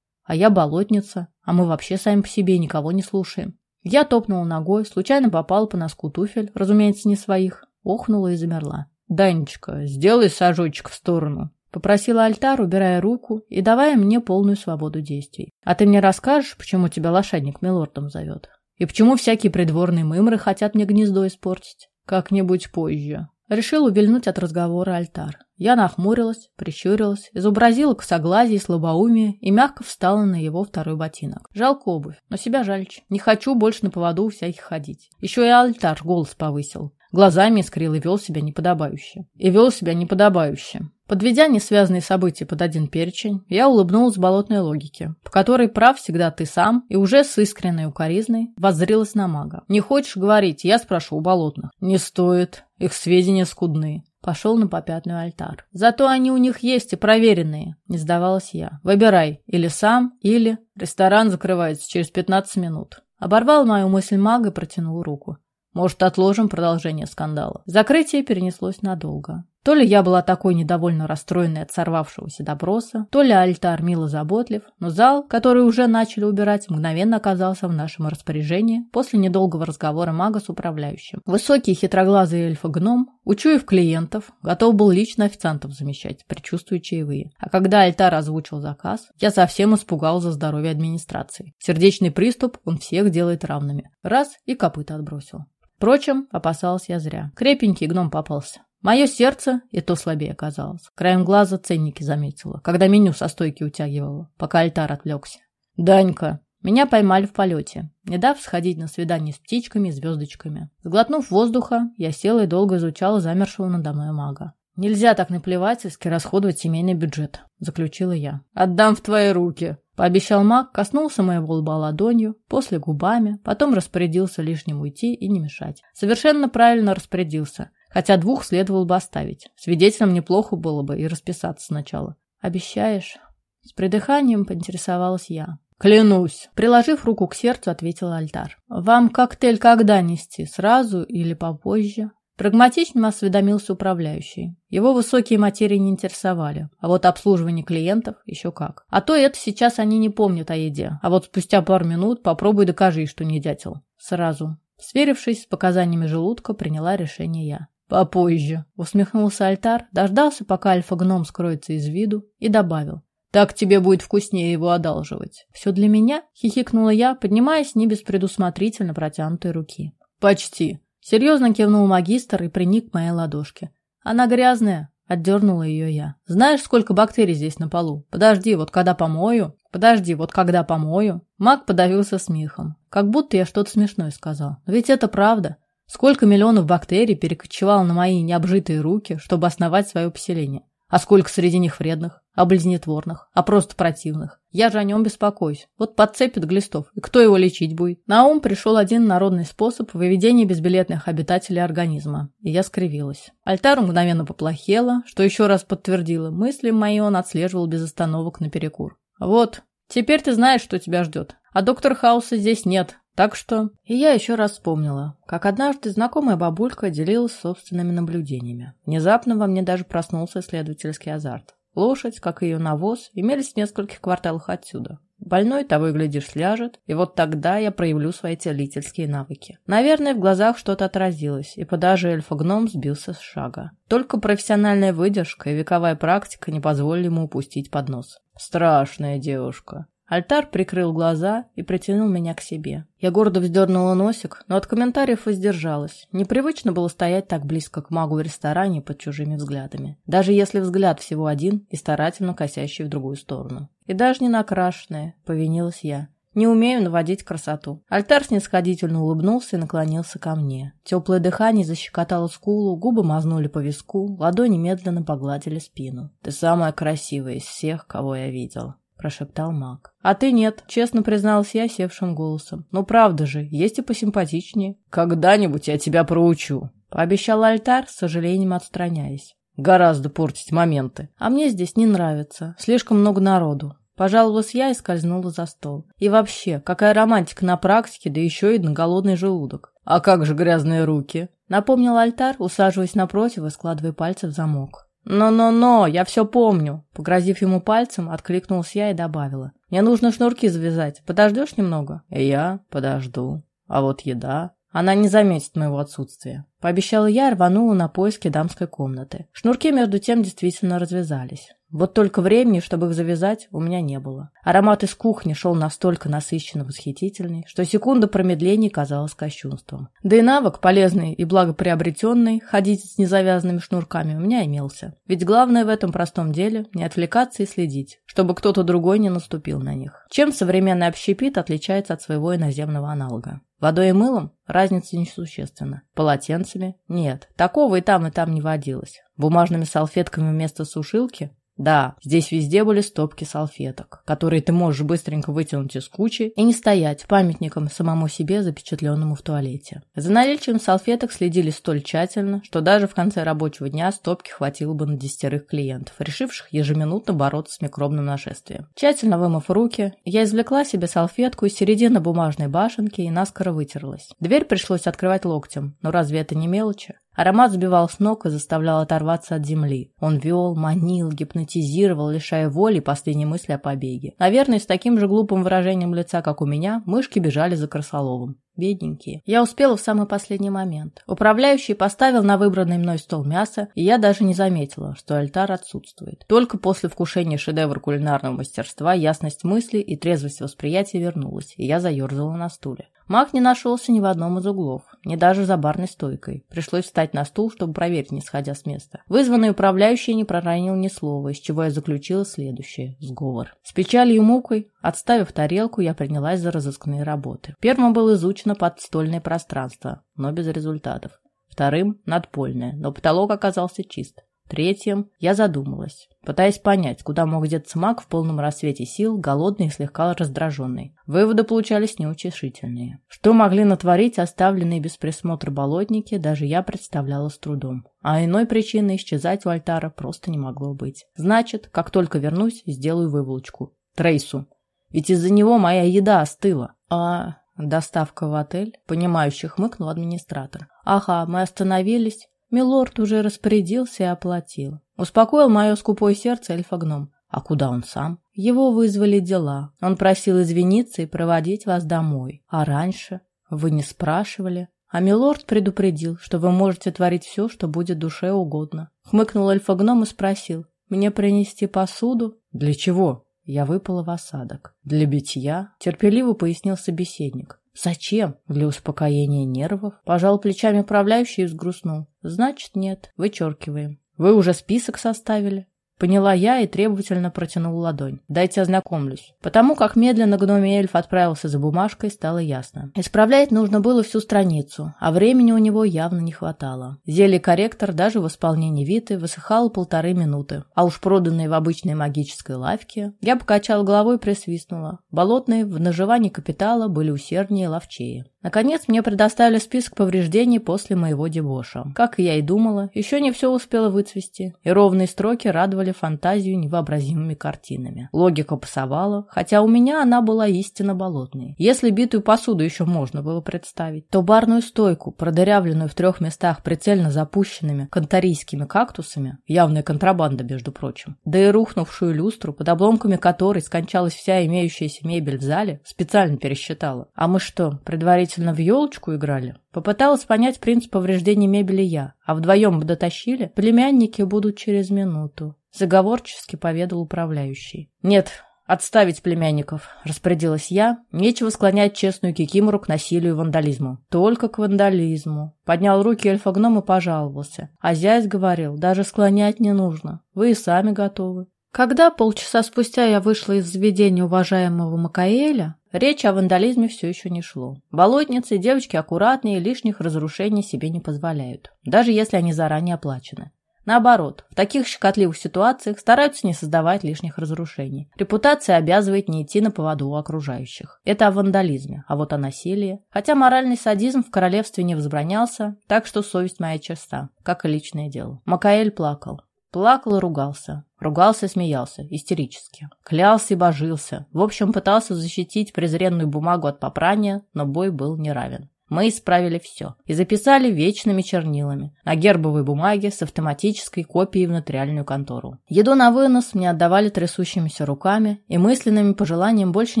А я болотница, а мы вообще сами по себе никого не слушаем. Я топнула ногой, случайно попала по носку туфель, разумеется, не своих, охнула и замерла. «Данечка, сделай сажочек в сторону», — попросила Альтар, убирая руку и давая мне полную свободу действий. «А ты мне расскажешь, почему тебя лошадник милордом зовет? И почему всякие придворные мымры хотят мне гнездо испортить? Как-нибудь позже». Решил увильнуть от разговора Альтар. Я нахмурилась, прищурилась, изобразила косоглазие и слабоумие и мягко встала на его второй ботинок. Жалко обувь, но себя жальче. Не хочу больше на поводу у всяких ходить. Еще и Альтар голос повысил. Глазами искрил и вел себя неподобающе. И вел себя неподобающе. Подведя несвязанные события под один перечень, я улыбнулась болотной логике, по которой прав всегда ты сам, и уже с искренней укоризной воззрилась на мага. «Не хочешь говорить? Я спрошу у болотных». «Не стоит. Их сведения скудны». Пошел на попятную альтар. «Зато они у них есть и проверенные», — не сдавалась я. «Выбирай. Или сам, или...» Ресторан закрывается через 15 минут. Оборвал мою мысль мага и протянул руку. Может, отложим продолжение скандала. Закрытие перенеслось надолго. То ли я была такой недовольно расстроенной от сорвавшегося доброса, то ли альтар мило заботлив, но зал, который уже начали убирать, мгновенно оказался в нашем распоряжении после недолгого разговора мага с управляющим. Высокий хитроглазый эльф-гном, учуяв клиентов, готов был лично официантов замещать, предчувствуя чаевые. А когда альтар озвучил заказ, я совсем испугал за здоровье администрации. Сердечный приступ он всех делает равными. Раз и копыта отбросил. Впрочем, опасался я зря. Крепенький гном попался. Мое сердце и то слабее оказалось. Краем глаза ценники заметила, когда меню со стойки утягивала, пока альтар отвлекся. «Данька, меня поймали в полете, не дав сходить на свидание с птичками и звездочками. Сглотнув воздуха, я села и долго изучала замершего надо мной мага. «Нельзя так наплевательски расходовать семейный бюджет», — заключила я. «Отдам в твои руки», — пообещал маг, коснулся моего лба ладонью, после губами, потом распорядился лишним уйти и не мешать. Совершенно правильно распорядился, хотя двух следовало бы оставить. Свидетелям неплохо было бы и расписаться сначала. «Обещаешь?» С придыханием поинтересовалась я. «Клянусь!» Приложив руку к сердцу, ответил альтар. «Вам коктейль когда нести? Сразу или попозже?» Прагматично осведомился управляющий. Его высокие материи не интересовали, а вот обслуживание клиентов еще как. А то это сейчас они не помнят о еде, а вот спустя пару минут попробуй докажи, что не дятел. Сразу. Сверившись с показаниями желудка, приняла решение я. «Попозже», — усмехнулся альтар, дождался, пока альфа-гном скроется из виду, и добавил. Так тебе будет вкуснее его одалживать. Все для меня? Хихикнула я, поднимаясь не без предусмотрительно протянутой руки. Почти. Серьезно кивнул магистр и приник к моей ладошке. Она грязная, отдернула ее я. Знаешь, сколько бактерий здесь на полу? Подожди, вот когда помою. Подожди, вот когда помою. Маг подавился смехом. Как будто я что-то смешное сказал. Но ведь это правда. Сколько миллионов бактерий перекочевало на мои необжитые руки, чтобы основать свое поселение? А сколько среди них вредных? а близнетворных, а просто противных. Я же о нем беспокоюсь. Вот подцепит глистов, и кто его лечить будет? На ум пришел один народный способ выведения безбилетных обитателей организма, и я скривилась. Альтару мгновенно поплохело, что еще раз подтвердило, мысли мои он отслеживал без остановок наперекур. Вот, теперь ты знаешь, что тебя ждет. А доктор Хауса здесь нет, так что... И я еще раз вспомнила, как однажды знакомая бабулька делилась собственными наблюдениями. Внезапно во мне даже проснулся исследовательский азарт. Лошадь, как и ее навоз, имелись в нескольких кварталах отсюда. Больной того и глядишь сляжет, и вот тогда я проявлю свои целительские навыки. Наверное, в глазах что-то отразилось, и даже эльфа-гном сбился с шага. Только профессиональная выдержка и вековая практика не позволили ему упустить поднос. Страшная девушка. Альтар прикрыл глаза и притянул меня к себе. Я гордо вздернула носик, но от комментариев воздержалась. Непривычно было стоять так близко к магу в ресторане под чужими взглядами. Даже если взгляд всего один и старательно косящий в другую сторону. И даже не накрашенная, повинилась я. Не умею наводить красоту. Альтар снисходительно улыбнулся и наклонился ко мне. Теплое дыхание защекотало скулу, губы мазнули по виску, ладони медленно погладили спину. Ты самая красивая из всех, кого я видел прошептал маг. «А ты нет», — честно призналась я севшим голосом. «Ну правда же, есть и посимпатичнее». «Когда-нибудь я тебя проучу», — пообещал альтар, с сожалением отстраняясь. «Гораздо портить моменты. А мне здесь не нравится. Слишком много народу. Пожаловалась я и скользнула за стол. И вообще, какая романтика на практике, да еще и на голодный желудок. А как же грязные руки? Напомнил альтар, усаживаясь напротив и складывая пальцы в замок. «Но-но-но, я все помню!» Погрозив ему пальцем, откликнулся я и добавила. «Мне нужно шнурки завязать. Подождешь немного?» «Я подожду. А вот еда...» Она не заметит моего отсутствия. Пообещала я и рванула на поиски дамской комнаты. Шнурки между тем действительно развязались. Вот только времени, чтобы их завязать, у меня не было. Аромат из кухни шел настолько насыщенно восхитительный, что секунда промедления казалась кощунством. Да и навык, полезный и благоприобретенный, ходить с незавязанными шнурками у меня имелся. Ведь главное в этом простом деле – не отвлекаться и следить, чтобы кто-то другой не наступил на них. Чем современный общепит отличается от своего иноземного аналога? Водой и мылом разница несущественна. Полотенцами? Нет, такого и там, и там не водилось. Бумажными салфетками вместо сушилки? Да, здесь везде были стопки салфеток, которые ты можешь быстренько вытянуть из кучи и не стоять памятником самому себе, запечатленному в туалете. За наличием салфеток следили столь тщательно, что даже в конце рабочего дня стопки хватило бы на десятерых клиентов, решивших ежеминутно бороться с микробным нашествием. Тщательно вымыв руки, я извлекла себе салфетку из середины бумажной башенки и наскоро вытерлась. Дверь пришлось открывать локтем, но разве это не мелочи? Аромат сбивал с ног и заставлял оторваться от земли. Он вел, манил, гипнотизировал, лишая воли последней мысли о побеге. Наверное, с таким же глупым выражением лица, как у меня, мышки бежали за Красоловым. Бедненькие. Я успела в самый последний момент. Управляющий поставил на выбранный мной стол мясо, и я даже не заметила, что альтар отсутствует. Только после вкушения шедевра кулинарного мастерства ясность мысли и трезвость восприятия вернулась, и я заерзала на стуле. Маг не нашелся ни в одном из углов, ни даже за барной стойкой. Пришлось встать на стул, чтобы проверить, не сходя с места. Вызванный управляющий не проронил ни слова, из чего я заключила следующее – сговор. С печалью и мукой, отставив тарелку, я принялась за разыскные работы. Первым было изучено подстольное пространство, но без результатов. Вторым – надпольное, но потолок оказался чист. Третьим я задумалась, пытаясь понять, куда мог деться маг в полном рассвете сил, голодный и слегка раздраженный. Выводы получались неутешительные. Что могли натворить оставленные без присмотра болотники, даже я представляла с трудом. А иной причины исчезать у альтара просто не могло быть. Значит, как только вернусь, сделаю выволочку. Трейсу. Ведь из-за него моя еда остыла. А доставка в отель, понимающих хмыкнул администратор. Ага, мы остановились. Милорд уже распорядился и оплатил. Успокоил мое скупое сердце эльфогном. А куда он сам? Его вызвали дела. Он просил извиниться и проводить вас домой. А раньше? Вы не спрашивали? А милорд предупредил, что вы можете творить все, что будет душе угодно. Хмыкнул эльфогном и спросил. Мне принести посуду? Для чего? Я выпала в осадок. Для битья? Терпеливо пояснил собеседник. Зачем? Для успокоения нервов? Пожал плечами управляющий и взгрустнул. Значит, нет. Вычеркиваем. Вы уже список составили? Поняла я и требовательно протянула ладонь. «Дайте ознакомлюсь». Потому как медленно гномий эльф отправился за бумажкой, стало ясно. Исправлять нужно было всю страницу, а времени у него явно не хватало. Зелье-корректор даже в исполнении Виты высыхало полторы минуты. А уж проданные в обычной магической лавке, я покачала головой и присвистнула. Болотные в наживании капитала были усерднее и ловчее. Наконец мне предоставили список повреждений после моего дебоша. Как я и думала, еще не все успело выцвести, и ровные строки радовали фантазию невообразимыми картинами. Логика пасовала, хотя у меня она была истинно болотной. Если битую посуду еще можно было представить, то барную стойку, продырявленную в трех местах прицельно запущенными кантарийскими кактусами, явная контрабанда, между прочим, да и рухнувшую люстру, под обломками которой скончалась вся имеющаяся мебель в зале, специально пересчитала. А мы что, предварительно предварительно в елочку играли. Попыталась понять принцип повреждения мебели я, а вдвоем бы дотащили, племянники будут через минуту. Заговорчески поведал управляющий. Нет, «Отставить племянников», — распорядилась я. Нечего склонять честную кикимору к насилию и вандализму. Только к вандализму. Поднял руки эльфогном и пожаловался. А зять говорил, даже склонять не нужно. Вы и сами готовы. Когда полчаса спустя я вышла из заведения уважаемого Макаэля, речь о вандализме все еще не шло. Болотницы, девочки аккуратные, лишних разрушений себе не позволяют, даже если они заранее оплачены. Наоборот, в таких щекотливых ситуациях стараются не создавать лишних разрушений. Репутация обязывает не идти на поводу у окружающих. Это о вандализме, а вот о насилии. Хотя моральный садизм в королевстве не возбранялся, так что совесть моя чиста, как и личное дело. Макаэль плакал. Плакал и ругался. Ругался смеялся, истерически. Клялся и божился. В общем, пытался защитить презренную бумагу от попрания, но бой был неравен. Мы исправили все и записали вечными чернилами на гербовой бумаге с автоматической копией в нотариальную контору. Еду на вынос мне отдавали трясущимися руками и мысленными пожеланием больше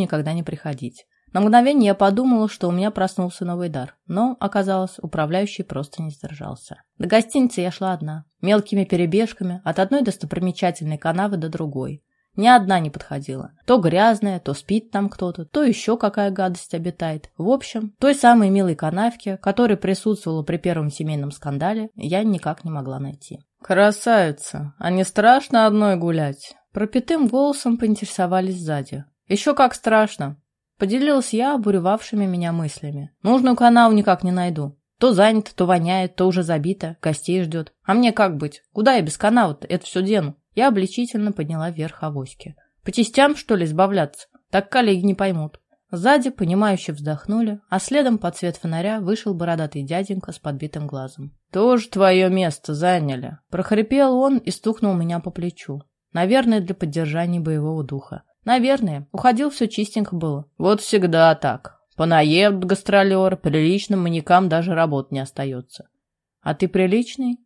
никогда не приходить. На мгновение я подумала, что у меня проснулся новый дар, но, оказалось, управляющий просто не сдержался. До гостиницы я шла одна, мелкими перебежками от одной достопримечательной канавы до другой. Ни одна не подходила. То грязная, то спит там кто-то, то еще какая гадость обитает. В общем, той самой милой канавке, которая присутствовала при первом семейном скандале, я никак не могла найти. «Красавица, а не страшно одной гулять?» Пропитым голосом поинтересовались сзади. «Еще как страшно. Поделилась я обуревавшими меня мыслями. Нужную канаву никак не найду. То занято, то воняет, то уже забито, гостей ждет. А мне как быть? Куда я без канавы-то это все дену? Я обличительно подняла вверх авоськи. По частям, что ли, избавляться? Так коллеги не поймут. Сзади, понимающе вздохнули, а следом под свет фонаря вышел бородатый дяденька с подбитым глазом. «Тоже твое место заняли!» Прохрипел он и стукнул меня по плечу. Наверное, для поддержания боевого духа. Наверное, уходил все чистенько было. Вот всегда так. Понаедут гастролер, приличным маньякам даже работ не остается. А ты приличный?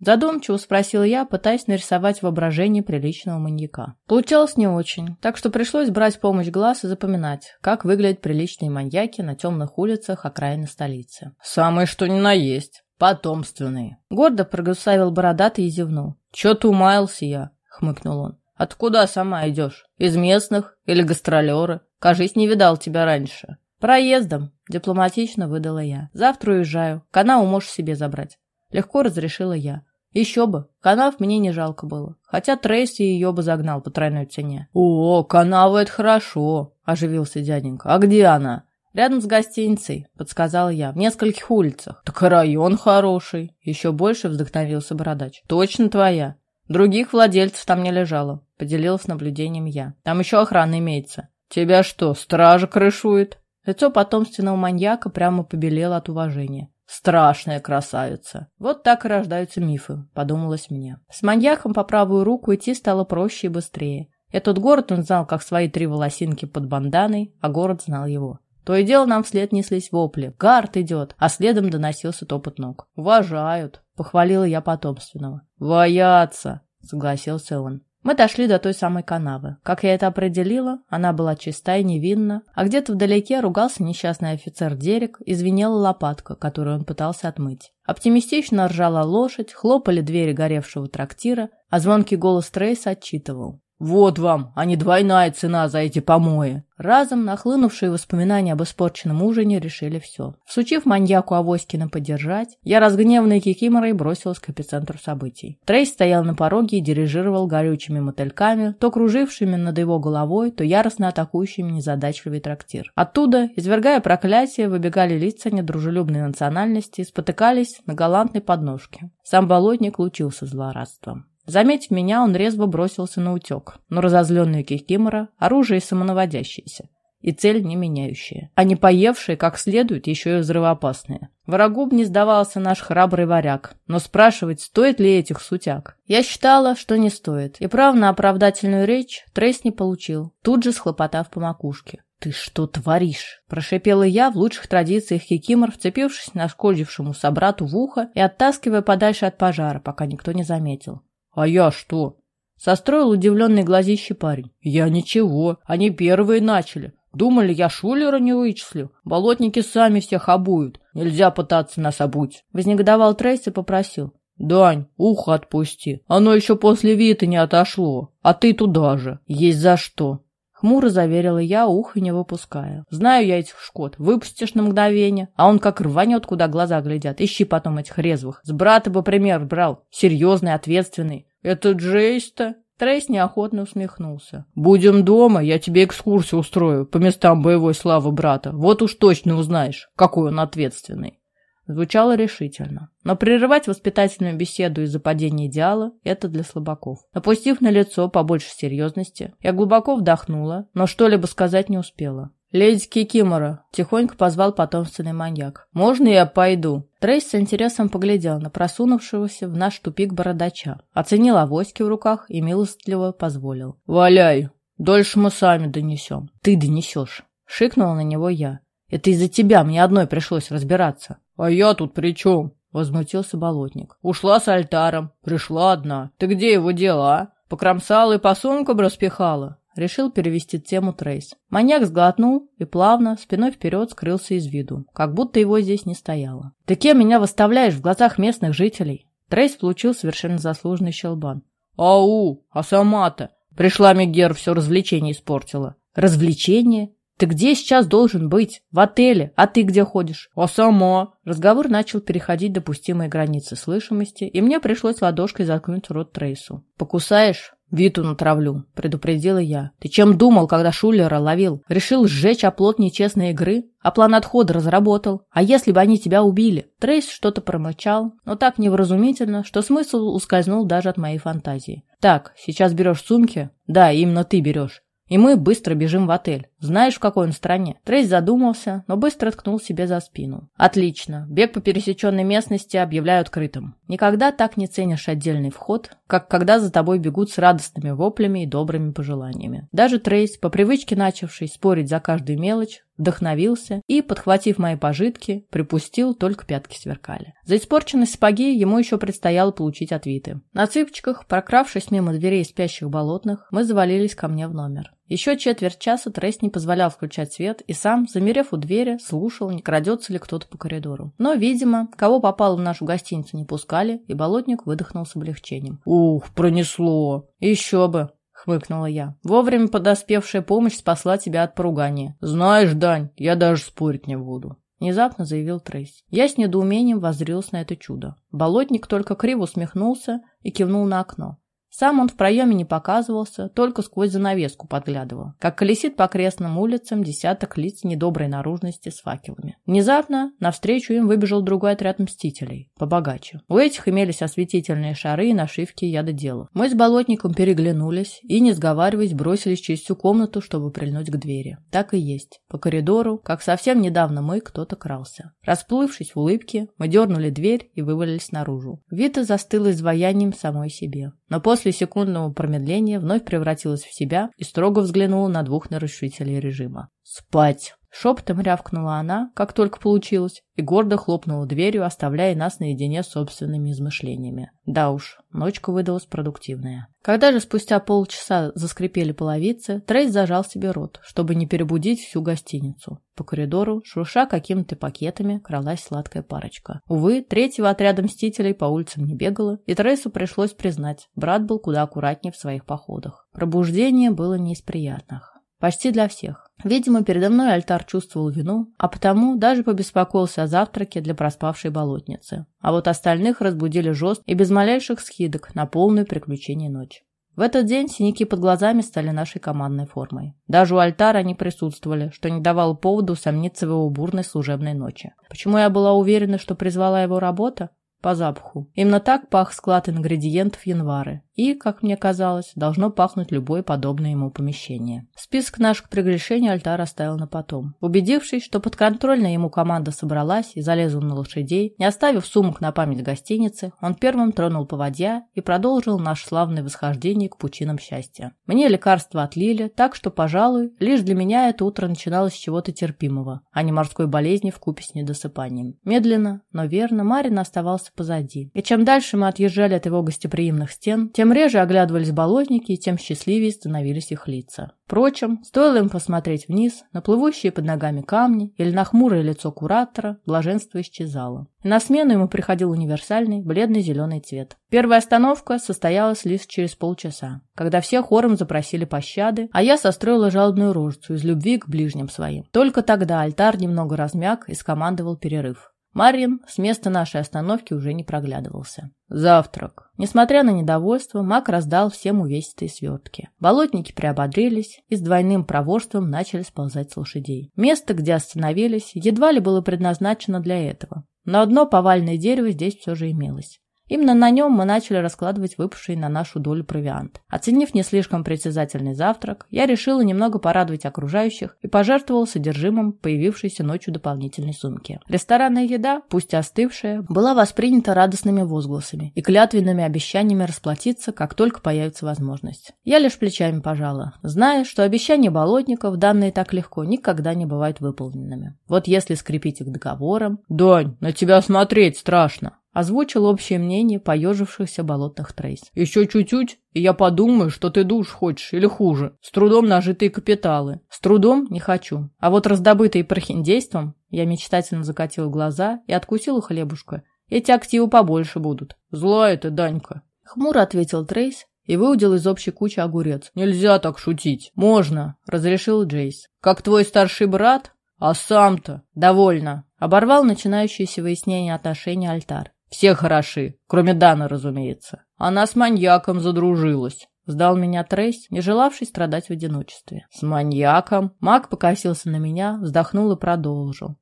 Задумчиво спросил я, пытаясь нарисовать воображение приличного маньяка. Получалось не очень, так что пришлось брать помощь глаз и запоминать, как выглядят приличные маньяки на темных улицах окраины столицы. «Самое что ни на есть. Потомственные». Гордо прогусавил бородатый и зевнул. «Чё-то умаялся я», — хмыкнул он. «Откуда сама идешь? Из местных или гастролеры? Кажись, не видал тебя раньше». «Проездом», — дипломатично выдала я. «Завтра уезжаю. Канал можешь себе забрать». Легко разрешила я. Еще бы, канав мне не жалко было. Хотя Трейси ее бы загнал по тройной цене. «О, канава — это хорошо», — оживился дяденька. «А где она?» «Рядом с гостиницей», — подсказала я, — «в нескольких улицах». «Так район хороший», — еще больше вдохновился бородач. «Точно твоя. Других владельцев там не лежало», — поделилась наблюдением я. «Там еще охрана имеется». «Тебя что, стража крышует?» Лицо потомственного маньяка прямо побелело от уважения. Страшная красавица. Вот так и рождаются мифы, подумалось мне. С маньяком по правую руку идти стало проще и быстрее. Этот город он знал, как свои три волосинки под банданой, а город знал его. То и дело нам вслед неслись вопли. Гард идет, а следом доносился топот ног. «Уважают», — похвалила я потомственного. «Боятся», — согласился он. Мы дошли до той самой канавы. Как я это определила, она была чиста и невинна, а где-то вдалеке ругался несчастный офицер Дерек и звенела лопатка, которую он пытался отмыть. Оптимистично ржала лошадь, хлопали двери горевшего трактира, а звонкий голос Трейса отчитывал. Вот вам, а не двойная цена за эти помои. Разом нахлынувшие воспоминания об испорченном ужине решили все. Всучив маньяку Авоськина подержать, я разгневанной кикиморой бросилась к эпицентру событий. Трейс стоял на пороге и дирижировал горючими мотыльками, то кружившими над его головой, то яростно атакующими незадачливый трактир. Оттуда, извергая проклятие, выбегали лица недружелюбной национальности и спотыкались на галантной подножке. Сам болотник лучился злорадством. Заметив меня, он резво бросился на утек, но разозленный Кикимора – оружие самонаводящееся и цель не меняющая, а не поевшие как следует еще и взрывоопасные. Врагу не сдавался наш храбрый варяг, но спрашивать, стоит ли этих сутяг. Я считала, что не стоит, и прав на оправдательную речь Трейс не получил, тут же схлопотав по макушке. «Ты что творишь?» – прошипела я в лучших традициях Кикимор, вцепившись нашкодившему собрату в ухо и оттаскивая подальше от пожара, пока никто не заметил. «А я что?» Состроил удивленный глазищий парень. «Я ничего, они первые начали. Думали, я шулера не вычислю. Болотники сами всех обуют. Нельзя пытаться нас обуть». Вознегодовал Трейс и попросил. «Дань, ухо отпусти. Оно еще после Виты не отошло. А ты туда же. Есть за что». Хмуро заверила я, ухо не выпуская. Знаю я этих шкод. Выпустишь на мгновение, а он как рванет, куда глаза глядят. Ищи потом этих резвых. С брата бы пример брал. Серьезный, ответственный. Это Джейс-то? Трейс неохотно усмехнулся. «Будем дома, я тебе экскурсию устрою по местам боевой славы брата. Вот уж точно узнаешь, какой он ответственный». Звучало решительно. Но прерывать воспитательную беседу из-за падения идеала – это для слабаков. Опустив на лицо побольше серьезности, я глубоко вдохнула, но что-либо сказать не успела. «Леди Кикимора», – тихонько позвал потомственный маньяк. «Можно я пойду?» Трейс с интересом поглядел на просунувшегося в наш тупик бородача, оценил авоськи в руках и милостливо позволил. «Валяй! Дольше мы сами донесем». «Ты донесешь!» – шикнул на него я. «Это из-за тебя мне одной пришлось разбираться». «А я тут при чем?» — возмутился болотник. «Ушла с альтаром, пришла одна. Ты где его дела, Покромсала и по сумкам распихала?» Решил перевести тему Трейс. Маньяк сглотнул и плавно, спиной вперед, скрылся из виду, как будто его здесь не стояло. «Ты кем меня выставляешь в глазах местных жителей?» Трейс получил совершенно заслуженный щелбан. «Ау, а сама-то? Пришла Мегер, все развлечение испортила». «Развлечение? «Ты где сейчас должен быть? В отеле. А ты где ходишь?» «А сама?» Разговор начал переходить допустимые границы слышимости, и мне пришлось ладошкой заткнуть рот Трейсу. «Покусаешь?» «Виту натравлю», — предупредила я. «Ты чем думал, когда Шулера ловил? Решил сжечь оплот нечестной игры? А план отхода разработал? А если бы они тебя убили?» Трейс что-то промычал, но так невразумительно, что смысл ускользнул даже от моей фантазии. «Так, сейчас берешь сумки?» «Да, именно ты берешь. И мы быстро бежим в отель. Знаешь, в какой он стороне? Трейс задумался, но быстро ткнул себе за спину. Отлично. Бег по пересеченной местности объявляю открытым. Никогда так не ценишь отдельный вход, как когда за тобой бегут с радостными воплями и добрыми пожеланиями. Даже Трейс, по привычке начавший спорить за каждую мелочь, вдохновился и, подхватив мои пожитки, припустил, только пятки сверкали. За испорченные сапоги ему еще предстояло получить ответы. На цыпочках, прокравшись мимо дверей спящих болотных, мы завалились ко мне в номер. Еще четверть часа Трейс не позволял включать свет и сам, замерев у двери, слушал, не крадется ли кто-то по коридору. Но, видимо, кого попало в нашу гостиницу не пускали, и болотник выдохнул с облегчением. «Ух, пронесло! Еще бы!» — хмыкнула я. «Вовремя подоспевшая помощь спасла тебя от поругания. Знаешь, Дань, я даже спорить не буду». Внезапно заявил Трейс. Я с недоумением воззрелась на это чудо. Болотник только криво усмехнулся и кивнул на окно. Сам он в проеме не показывался, только сквозь занавеску подглядывал, как колесит по окрестным улицам десяток лиц недоброй наружности с факелами. Внезапно навстречу им выбежал другой отряд мстителей, побогаче. У этих имелись осветительные шары и нашивки ядоделов. Мы с болотником переглянулись и, не сговариваясь, бросились через всю комнату, чтобы прильнуть к двери. Так и есть. По коридору, как совсем недавно мы, кто-то крался. Расплывшись в улыбке, мы дернули дверь и вывалились наружу. Вита застыла изваянием самой себе но после секундного промедления вновь превратилась в себя и строго взглянула на двух нарушителей режима. «Спать!» Шепотом рявкнула она, как только получилось, и гордо хлопнула дверью, оставляя нас наедине с собственными измышлениями. Да уж, ночка выдалась продуктивная. Когда же спустя полчаса заскрипели половицы, Трейс зажал себе рот, чтобы не перебудить всю гостиницу. По коридору, шурша какими-то пакетами, кралась сладкая парочка. Увы, третьего отряда мстителей по улицам не бегало, и Трейсу пришлось признать, брат был куда аккуратнее в своих походах. Пробуждение было не из приятных. Почти для всех. Видимо, передо мной альтар чувствовал вину, а потому даже побеспокоился о завтраке для проспавшей болотницы. А вот остальных разбудили жестко и без малейших скидок на полную приключение ночь. В этот день синяки под глазами стали нашей командной формой. Даже у альтара они присутствовали, что не давало поводу сомниться в его бурной служебной ночи. Почему я была уверена, что призвала его работа? По запаху. Именно так пах склад ингредиентов январы. И, как мне казалось, должно пахнуть любое подобное ему помещение. Список наших прегрешений Альтар оставил на потом. Убедившись, что подконтрольная ему команда собралась и залезла на лошадей, не оставив сумок на память гостиницы, он первым тронул поводья и продолжил наше славное восхождение к пучинам счастья. Мне лекарства отлили, так что, пожалуй, лишь для меня это утро начиналось с чего-то терпимого, а не морской болезни в купе с недосыпанием. Медленно, но верно, Марин оставался позади. И чем дальше мы отъезжали от его гостеприимных стен, тем тем реже оглядывались болотники, тем счастливее становились их лица. Впрочем, стоило им посмотреть вниз, на плывущие под ногами камни или на хмурое лицо куратора, блаженство исчезало. На смену ему приходил универсальный бледный зеленый цвет. Первая остановка состоялась лишь через полчаса, когда все хором запросили пощады, а я состроила жалобную рожицу из любви к ближним своим. Только тогда альтар немного размяк и скомандовал перерыв. Марин с места нашей остановки уже не проглядывался. Завтрак. Несмотря на недовольство, Мак раздал всем увесистые свертки. Болотники приободрились и с двойным проворством начали сползать с лошадей. Место, где остановились, едва ли было предназначено для этого. Но одно повальное дерево здесь все же имелось. Именно на нем мы начали раскладывать выпавший на нашу долю провиант. Оценив не слишком притязательный завтрак, я решила немного порадовать окружающих и пожертвовала содержимым появившейся ночью дополнительной сумки. Ресторанная еда, пусть остывшая, была воспринята радостными возгласами и клятвенными обещаниями расплатиться, как только появится возможность. Я лишь плечами пожала, зная, что обещания болотников, данные так легко, никогда не бывают выполненными. Вот если скрепить их договором... «Дань, на тебя смотреть страшно!» Озвучил общее мнение поежившихся болотных трейс. «Еще чуть-чуть, и я подумаю, что ты душ хочешь или хуже. С трудом нажитые капиталы. С трудом не хочу. А вот раздобытые прохиндейством...» Я мечтательно закатил глаза и откусил хлебушка. «Эти активы побольше будут. Злая ты, Данька!» Хмуро ответил Трейс и выудил из общей кучи огурец. «Нельзя так шутить». «Можно», — разрешил Джейс. «Как твой старший брат? А сам-то?» «Довольно». Оборвал начинающееся выяснение отношений Альтар. Все хороши, кроме Даны, разумеется. Она с маньяком задружилась. Сдал меня Трейс, не желавший страдать в одиночестве. С маньяком? Маг покосился на меня, вздохнул и продолжил.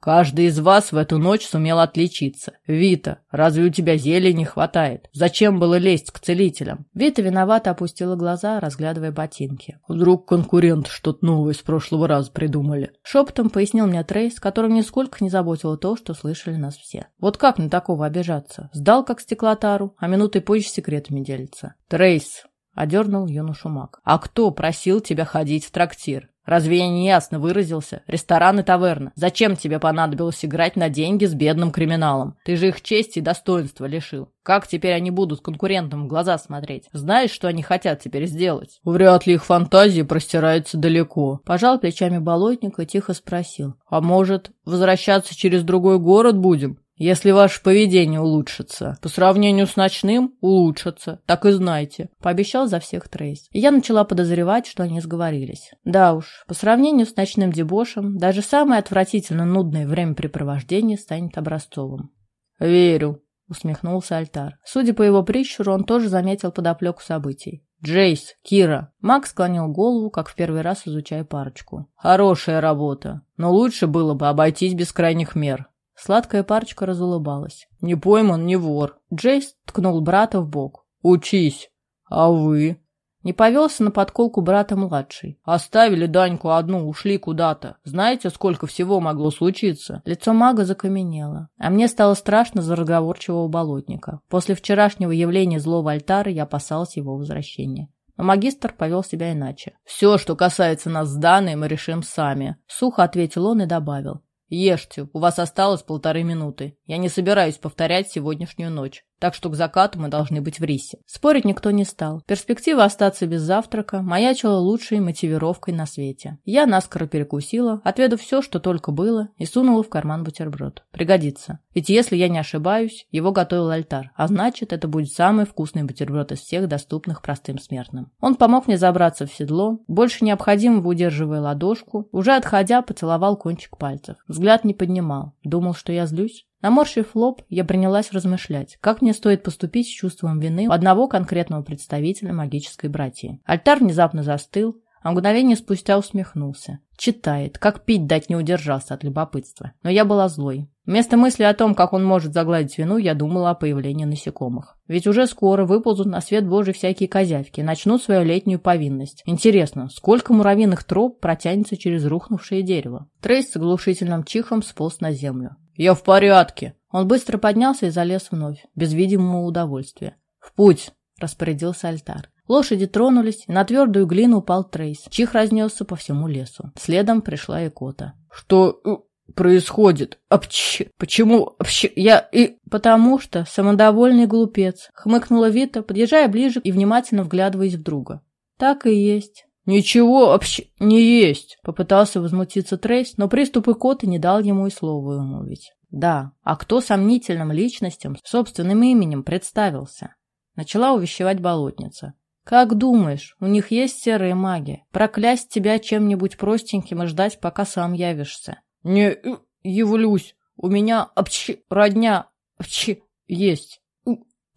Каждый из вас в эту ночь сумел отличиться. Вита, разве у тебя зелья не хватает? Зачем было лезть к целителям? Вита виновато опустила глаза, разглядывая ботинки. Вдруг конкуренты что-то новое с прошлого раза придумали. Шепотом пояснил мне Трейс, которого нисколько не заботило то, что слышали нас все. Вот как на такого обижаться? Сдал как стеклотару, а минутой позже секретами делится. Трейс, одернул юношу маг. А кто просил тебя ходить в трактир? Разве я не ясно выразился? Ресторан и таверна. Зачем тебе понадобилось играть на деньги с бедным криминалом? Ты же их чести и достоинства лишил. Как теперь они будут конкурентам в глаза смотреть? Знаешь, что они хотят теперь сделать? Вряд ли их фантазии простираются далеко. Пожал плечами болотник и тихо спросил. А может, возвращаться через другой город будем? Если ваше поведение улучшится, по сравнению с ночным, улучшится, так и знайте», — пообещал за всех Трейс. И я начала подозревать, что они сговорились. Да уж, по сравнению с ночным дебошем, даже самое отвратительно нудное времяпрепровождение станет образцовым. «Верю», — усмехнулся Альтар. Судя по его прищуру, он тоже заметил подоплеку событий. «Джейс, Кира!» Макс склонил голову, как в первый раз изучая парочку. «Хорошая работа, но лучше было бы обойтись без крайних мер. Сладкая парочка разулыбалась. «Не пойман, не вор». Джейс ткнул брата в бок. «Учись. А вы?» Не повелся на подколку брата младший. Оставили Даньку одну, ушли куда-то. Знаете, сколько всего могло случиться? Лицо мага закаменело. А мне стало страшно за разговорчивого болотника. После вчерашнего явления злого альтара я опасалась его возвращения. Но магистр повел себя иначе. «Все, что касается нас с Даной, мы решим сами», — сухо ответил он и добавил. «Ешьте, у вас осталось полторы минуты. Я не собираюсь повторять сегодняшнюю ночь так что к закату мы должны быть в рисе. Спорить никто не стал. Перспектива остаться без завтрака маячила лучшей мотивировкой на свете. Я наскоро перекусила, отведав все, что только было, и сунула в карман бутерброд. Пригодится. Ведь если я не ошибаюсь, его готовил альтар, а значит, это будет самый вкусный бутерброд из всех доступных простым смертным. Он помог мне забраться в седло, больше необходимого удерживая ладошку, уже отходя поцеловал кончик пальцев. Взгляд не поднимал, думал, что я злюсь. Наморщив лоб, я принялась размышлять, как мне стоит поступить с чувством вины одного конкретного представителя магической братьи. Альтар внезапно застыл, а мгновение спустя усмехнулся. Читает, как пить дать не удержался от любопытства. Но я была злой. Вместо мысли о том, как он может загладить вину, я думала о появлении насекомых. Ведь уже скоро выползут на свет Божий всякие козявки, начнут свою летнюю повинность. Интересно, сколько муравьиных троп протянется через рухнувшее дерево? Трейс с оглушительным чихом сполз на землю. «Я в порядке!» Он быстро поднялся и залез вновь, без видимого удовольствия. «В путь!» – распорядился альтар. Лошади тронулись, и на твердую глину упал Трейс. Чих разнесся по всему лесу. Следом пришла и Кота. «Что э, происходит? Апчи! Почему? Апчи! Я и...» «Потому что самодовольный глупец», — хмыкнула Вита, подъезжая ближе и внимательно вглядываясь в друга. «Так и есть». «Ничего вообще не есть!» — попытался возмутиться Трейс, но приступ икоты не дал ему и слова умолвить. «Да, а кто сомнительным личностям собственным именем представился?» Начала увещевать болотница. «Как думаешь, у них есть серые маги? Проклясть тебя чем-нибудь простеньким и ждать, пока сам явишься?» «Не э, явлюсь. У меня общи, родня общи, есть.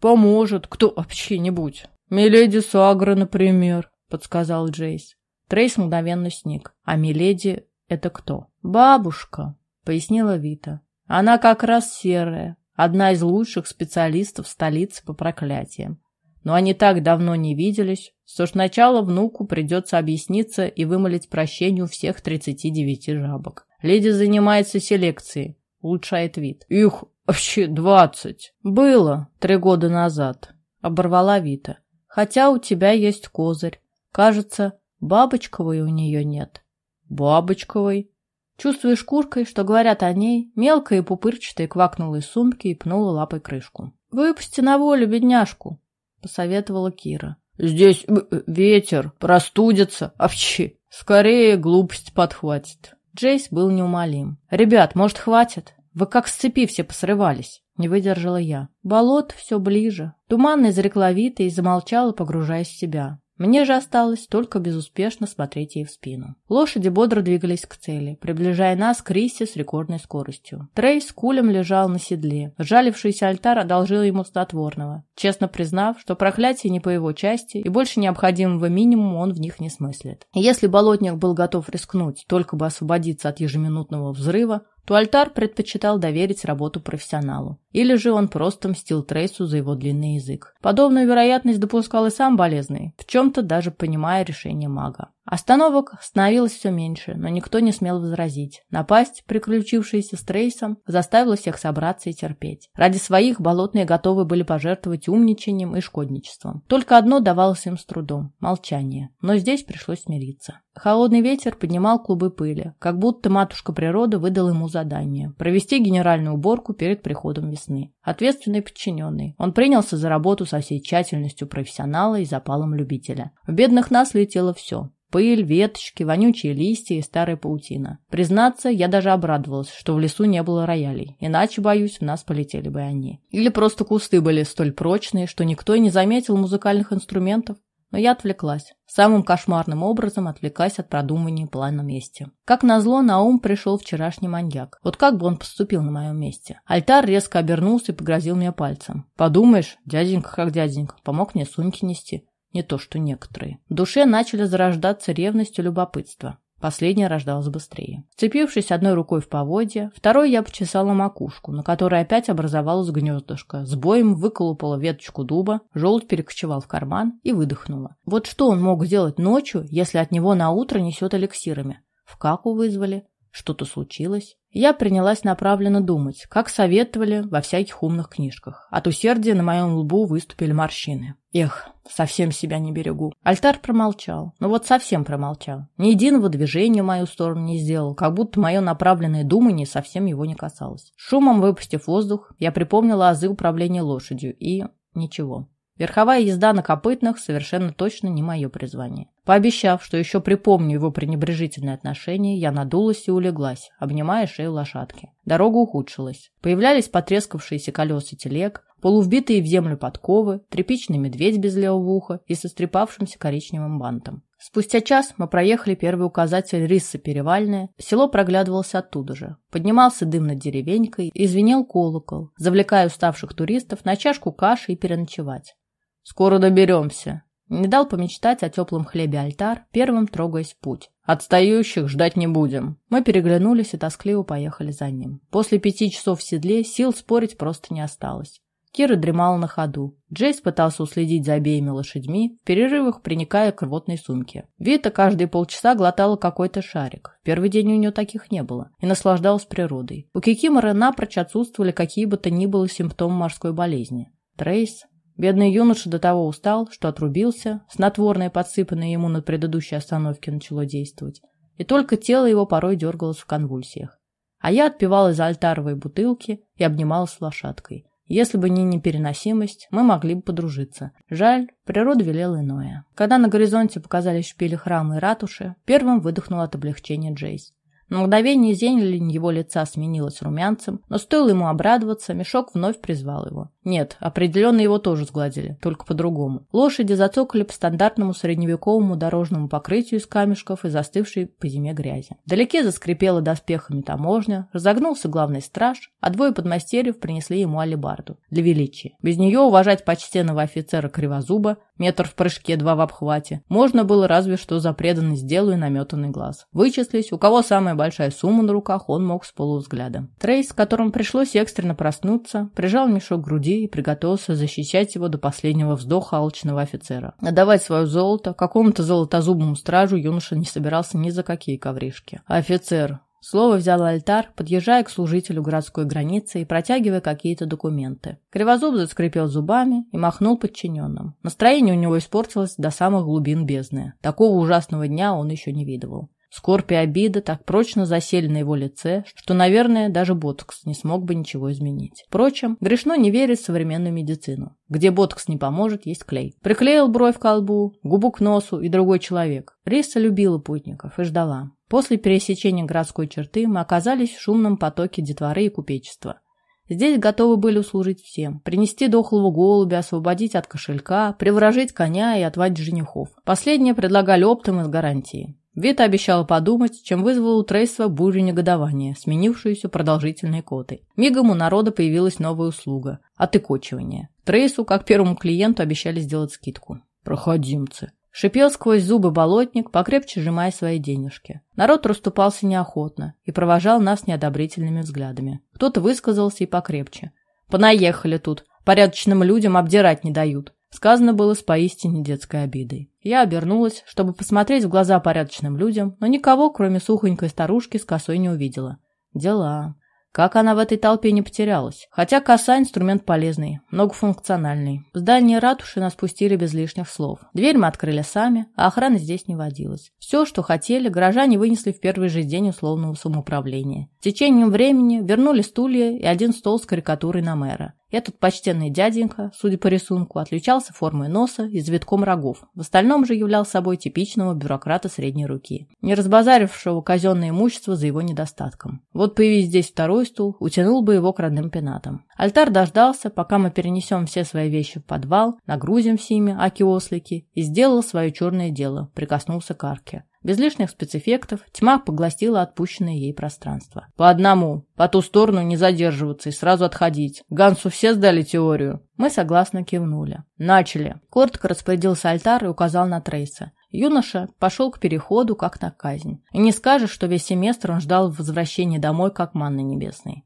Поможет кто общи-нибудь. Миледи Сагра, например подсказал Джейс. Трейс мгновенно сник. А Миледи — это кто? Бабушка, пояснила Вита. Она как раз серая, одна из лучших специалистов столицы по проклятиям. Но они так давно не виделись, что сначала внуку придется объясниться и вымолить прощение у всех 39 жабок. Леди занимается селекцией, улучшает вид. Их вообще двадцать. Было три года назад, оборвала Вита. Хотя у тебя есть козырь. Кажется, бабочковой у нее нет. Бабочковой. Чувствуя шкуркой, что говорят о ней, мелкая и пупырчатая квакнула из сумки и пнула лапой крышку. «Выпусти на волю, бедняжку», — посоветовала Кира. «Здесь э, ветер, простудится, овчи. Скорее глупость подхватит». Джейс был неумолим. «Ребят, может, хватит? Вы как с цепи все посрывались». Не выдержала я. Болот все ближе. Туманно изрекла Вита и замолчала, погружаясь в себя. Мне же осталось только безуспешно смотреть ей в спину. Лошади бодро двигались к цели, приближая нас к Рисе с рекордной скоростью. Трей с кулем лежал на седле. Жалившийся альтар одолжил ему снотворного, честно признав, что проклятие не по его части и больше необходимого минимума он в них не смыслит. Если болотник был готов рискнуть, только бы освободиться от ежеминутного взрыва, то Альтар предпочитал доверить работу профессионалу. Или же он просто мстил Трейсу за его длинный язык. Подобную вероятность допускал и сам болезный, в чем-то даже понимая решение мага. Остановок становилось все меньше, но никто не смел возразить. Напасть, приключившаяся с Трейсом, заставила всех собраться и терпеть. Ради своих болотные готовы были пожертвовать умничанием и шкодничеством. Только одно давалось им с трудом – молчание. Но здесь пришлось смириться. Холодный ветер поднимал клубы пыли, как будто матушка природа выдала ему задание – провести генеральную уборку перед приходом весны. Ответственный подчиненный. Он принялся за работу со всей тщательностью профессионала и запалом любителя. В бедных нас летело все. Пыль, веточки, вонючие листья и старая паутина. Признаться, я даже обрадовалась, что в лесу не было роялей, иначе, боюсь, в нас полетели бы они. Или просто кусты были столь прочные, что никто и не заметил музыкальных инструментов. Но я отвлеклась. Самым кошмарным образом отвлеклась от продумывания плана мести. Как назло, на ум пришел вчерашний маньяк. Вот как бы он поступил на моем месте? Альтар резко обернулся и погрозил мне пальцем. Подумаешь, дяденька как дяденька, помог мне сумки нести. Не то, что некоторые. В душе начали зарождаться ревность и любопытство. Последняя рождалась быстрее. Вцепившись одной рукой в поводья, второй я почесала макушку, на которой опять образовалось гнездышко. С боем выколупала веточку дуба, желудь перекочевал в карман и выдохнула. Вот что он мог сделать ночью, если от него на утро несет эликсирами? В каку вызвали? Что-то случилось? Я принялась направленно думать, как советовали во всяких умных книжках. От усердия на моем лбу выступили морщины. Эх, совсем себя не берегу. Альтар промолчал. Ну вот совсем промолчал. Ни единого движения в мою сторону не сделал, как будто мое направленное думание совсем его не касалось. Шумом выпустив воздух, я припомнила азы управления лошадью и... ничего. Верховая езда на копытных совершенно точно не мое призвание. Пообещав, что еще припомню его пренебрежительное отношение, я надулась и улеглась, обнимая шею лошадки. Дорога ухудшилась. Появлялись потрескавшиеся колеса телег, полувбитые в землю подковы, тряпичный медведь без левого уха и со стрепавшимся коричневым бантом. Спустя час мы проехали первый указатель Рисса Перевальная. Село проглядывалось оттуда же. Поднимался дым над деревенькой и звенел колокол, завлекая уставших туристов на чашку каши и переночевать. «Скоро доберемся». Не дал помечтать о теплом хлебе альтар, первым трогаясь в путь. Отстающих ждать не будем. Мы переглянулись и тоскливо поехали за ним. После пяти часов в седле сил спорить просто не осталось. Кира дремала на ходу. Джейс пытался уследить за обеими лошадьми, в перерывах приникая к рвотной сумке. Вита каждые полчаса глотала какой-то шарик. В первый день у нее таких не было. И наслаждалась природой. У Кикимора напрочь отсутствовали какие бы то ни было симптомы морской болезни. Трейс Бедный юноша до того устал, что отрубился, снотворное, подсыпанное ему на предыдущей остановке, начало действовать, и только тело его порой дергалось в конвульсиях. А я отпивал из альтаровой бутылки и обнималась с лошадкой. Если бы не непереносимость, мы могли бы подружиться. Жаль, природа велела иное. Когда на горизонте показались шпили храма и ратуши, первым выдохнул от облегчения Джейс. На мгновение зелень его лица сменилась румянцем, но стоило ему обрадоваться, мешок вновь призвал его. Нет, определенно его тоже сгладили, только по-другому. Лошади зацокали по стандартному средневековому дорожному покрытию из камешков и застывшей по зиме грязи. Вдалеке заскрипела доспехами таможня, разогнулся главный страж, а двое подмастерьев принесли ему алебарду для величия. Без нее уважать почтенного офицера Кривозуба метр в прыжке, два в обхвате. Можно было разве что за преданность делу и наметанный глаз. Вычислить, у кого самая большая сумма на руках, он мог с полувзгляда. Трейс, которому пришлось экстренно проснуться, прижал мешок к груди и приготовился защищать его до последнего вздоха алчного офицера. Отдавать свое золото какому-то золотозубому стражу юноша не собирался ни за какие ковришки. Офицер, Слово взял альтар, подъезжая к служителю городской границы и протягивая какие-то документы. Кривозуб заскрипел зубами и махнул подчиненным. Настроение у него испортилось до самых глубин бездны. Такого ужасного дня он еще не видывал. Скорбь и обида так прочно засели на его лице, что, наверное, даже ботокс не смог бы ничего изменить. Впрочем, грешно не верить в современную медицину. Где ботокс не поможет, есть клей. Приклеил бровь к колбу, губу к носу и другой человек. Риса любила путников и ждала. После пересечения городской черты мы оказались в шумном потоке детворы и купечества. Здесь готовы были услужить всем. Принести дохлого голубя, освободить от кошелька, приворожить коня и отвать женихов. Последнее предлагали оптом из гарантии. Вита обещала подумать, чем вызвало у Трейсова бурю негодования, сменившуюся продолжительной котой. Мигом у народа появилась новая услуга – отыкочивание. Трейсу, как первому клиенту, обещали сделать скидку. «Проходимцы», Шипел сквозь зубы болотник, покрепче сжимая свои денежки. Народ расступался неохотно и провожал нас неодобрительными взглядами. Кто-то высказался и покрепче. «Понаехали тут. Порядочным людям обдирать не дают. Сказано было с поистине детской обидой. Я обернулась, чтобы посмотреть в глаза порядочным людям, но никого, кроме сухонькой старушки, с косой не увидела. Дела. Как она в этой толпе не потерялась? Хотя коса – инструмент полезный, многофункциональный. В здание ратуши нас пустили без лишних слов. Дверь мы открыли сами, а охраны здесь не водилось. Все, что хотели, горожане вынесли в первый же день условного самоуправления. Течением времени вернули стулья и один стол с карикатурой на мэра. Этот почтенный дяденька, судя по рисунку, отличался формой носа и завитком рогов. В остальном же являл собой типичного бюрократа средней руки, не разбазарившего казенное имущество за его недостатком. Вот появись здесь второй стул, утянул бы его к родным пенатам. Альтар дождался, пока мы перенесем все свои вещи в подвал, нагрузим всеми аки-ослики и сделал свое черное дело, прикоснулся к арке. Без лишних спецэффектов тьма поглотила отпущенное ей пространство. «По одному. По ту сторону не задерживаться и сразу отходить. Гансу все сдали теорию?» Мы согласно кивнули. «Начали». Коротко распорядился альтар и указал на Трейса. Юноша пошел к переходу, как на казнь. И не скажешь, что весь семестр он ждал возвращения домой, как манны небесной.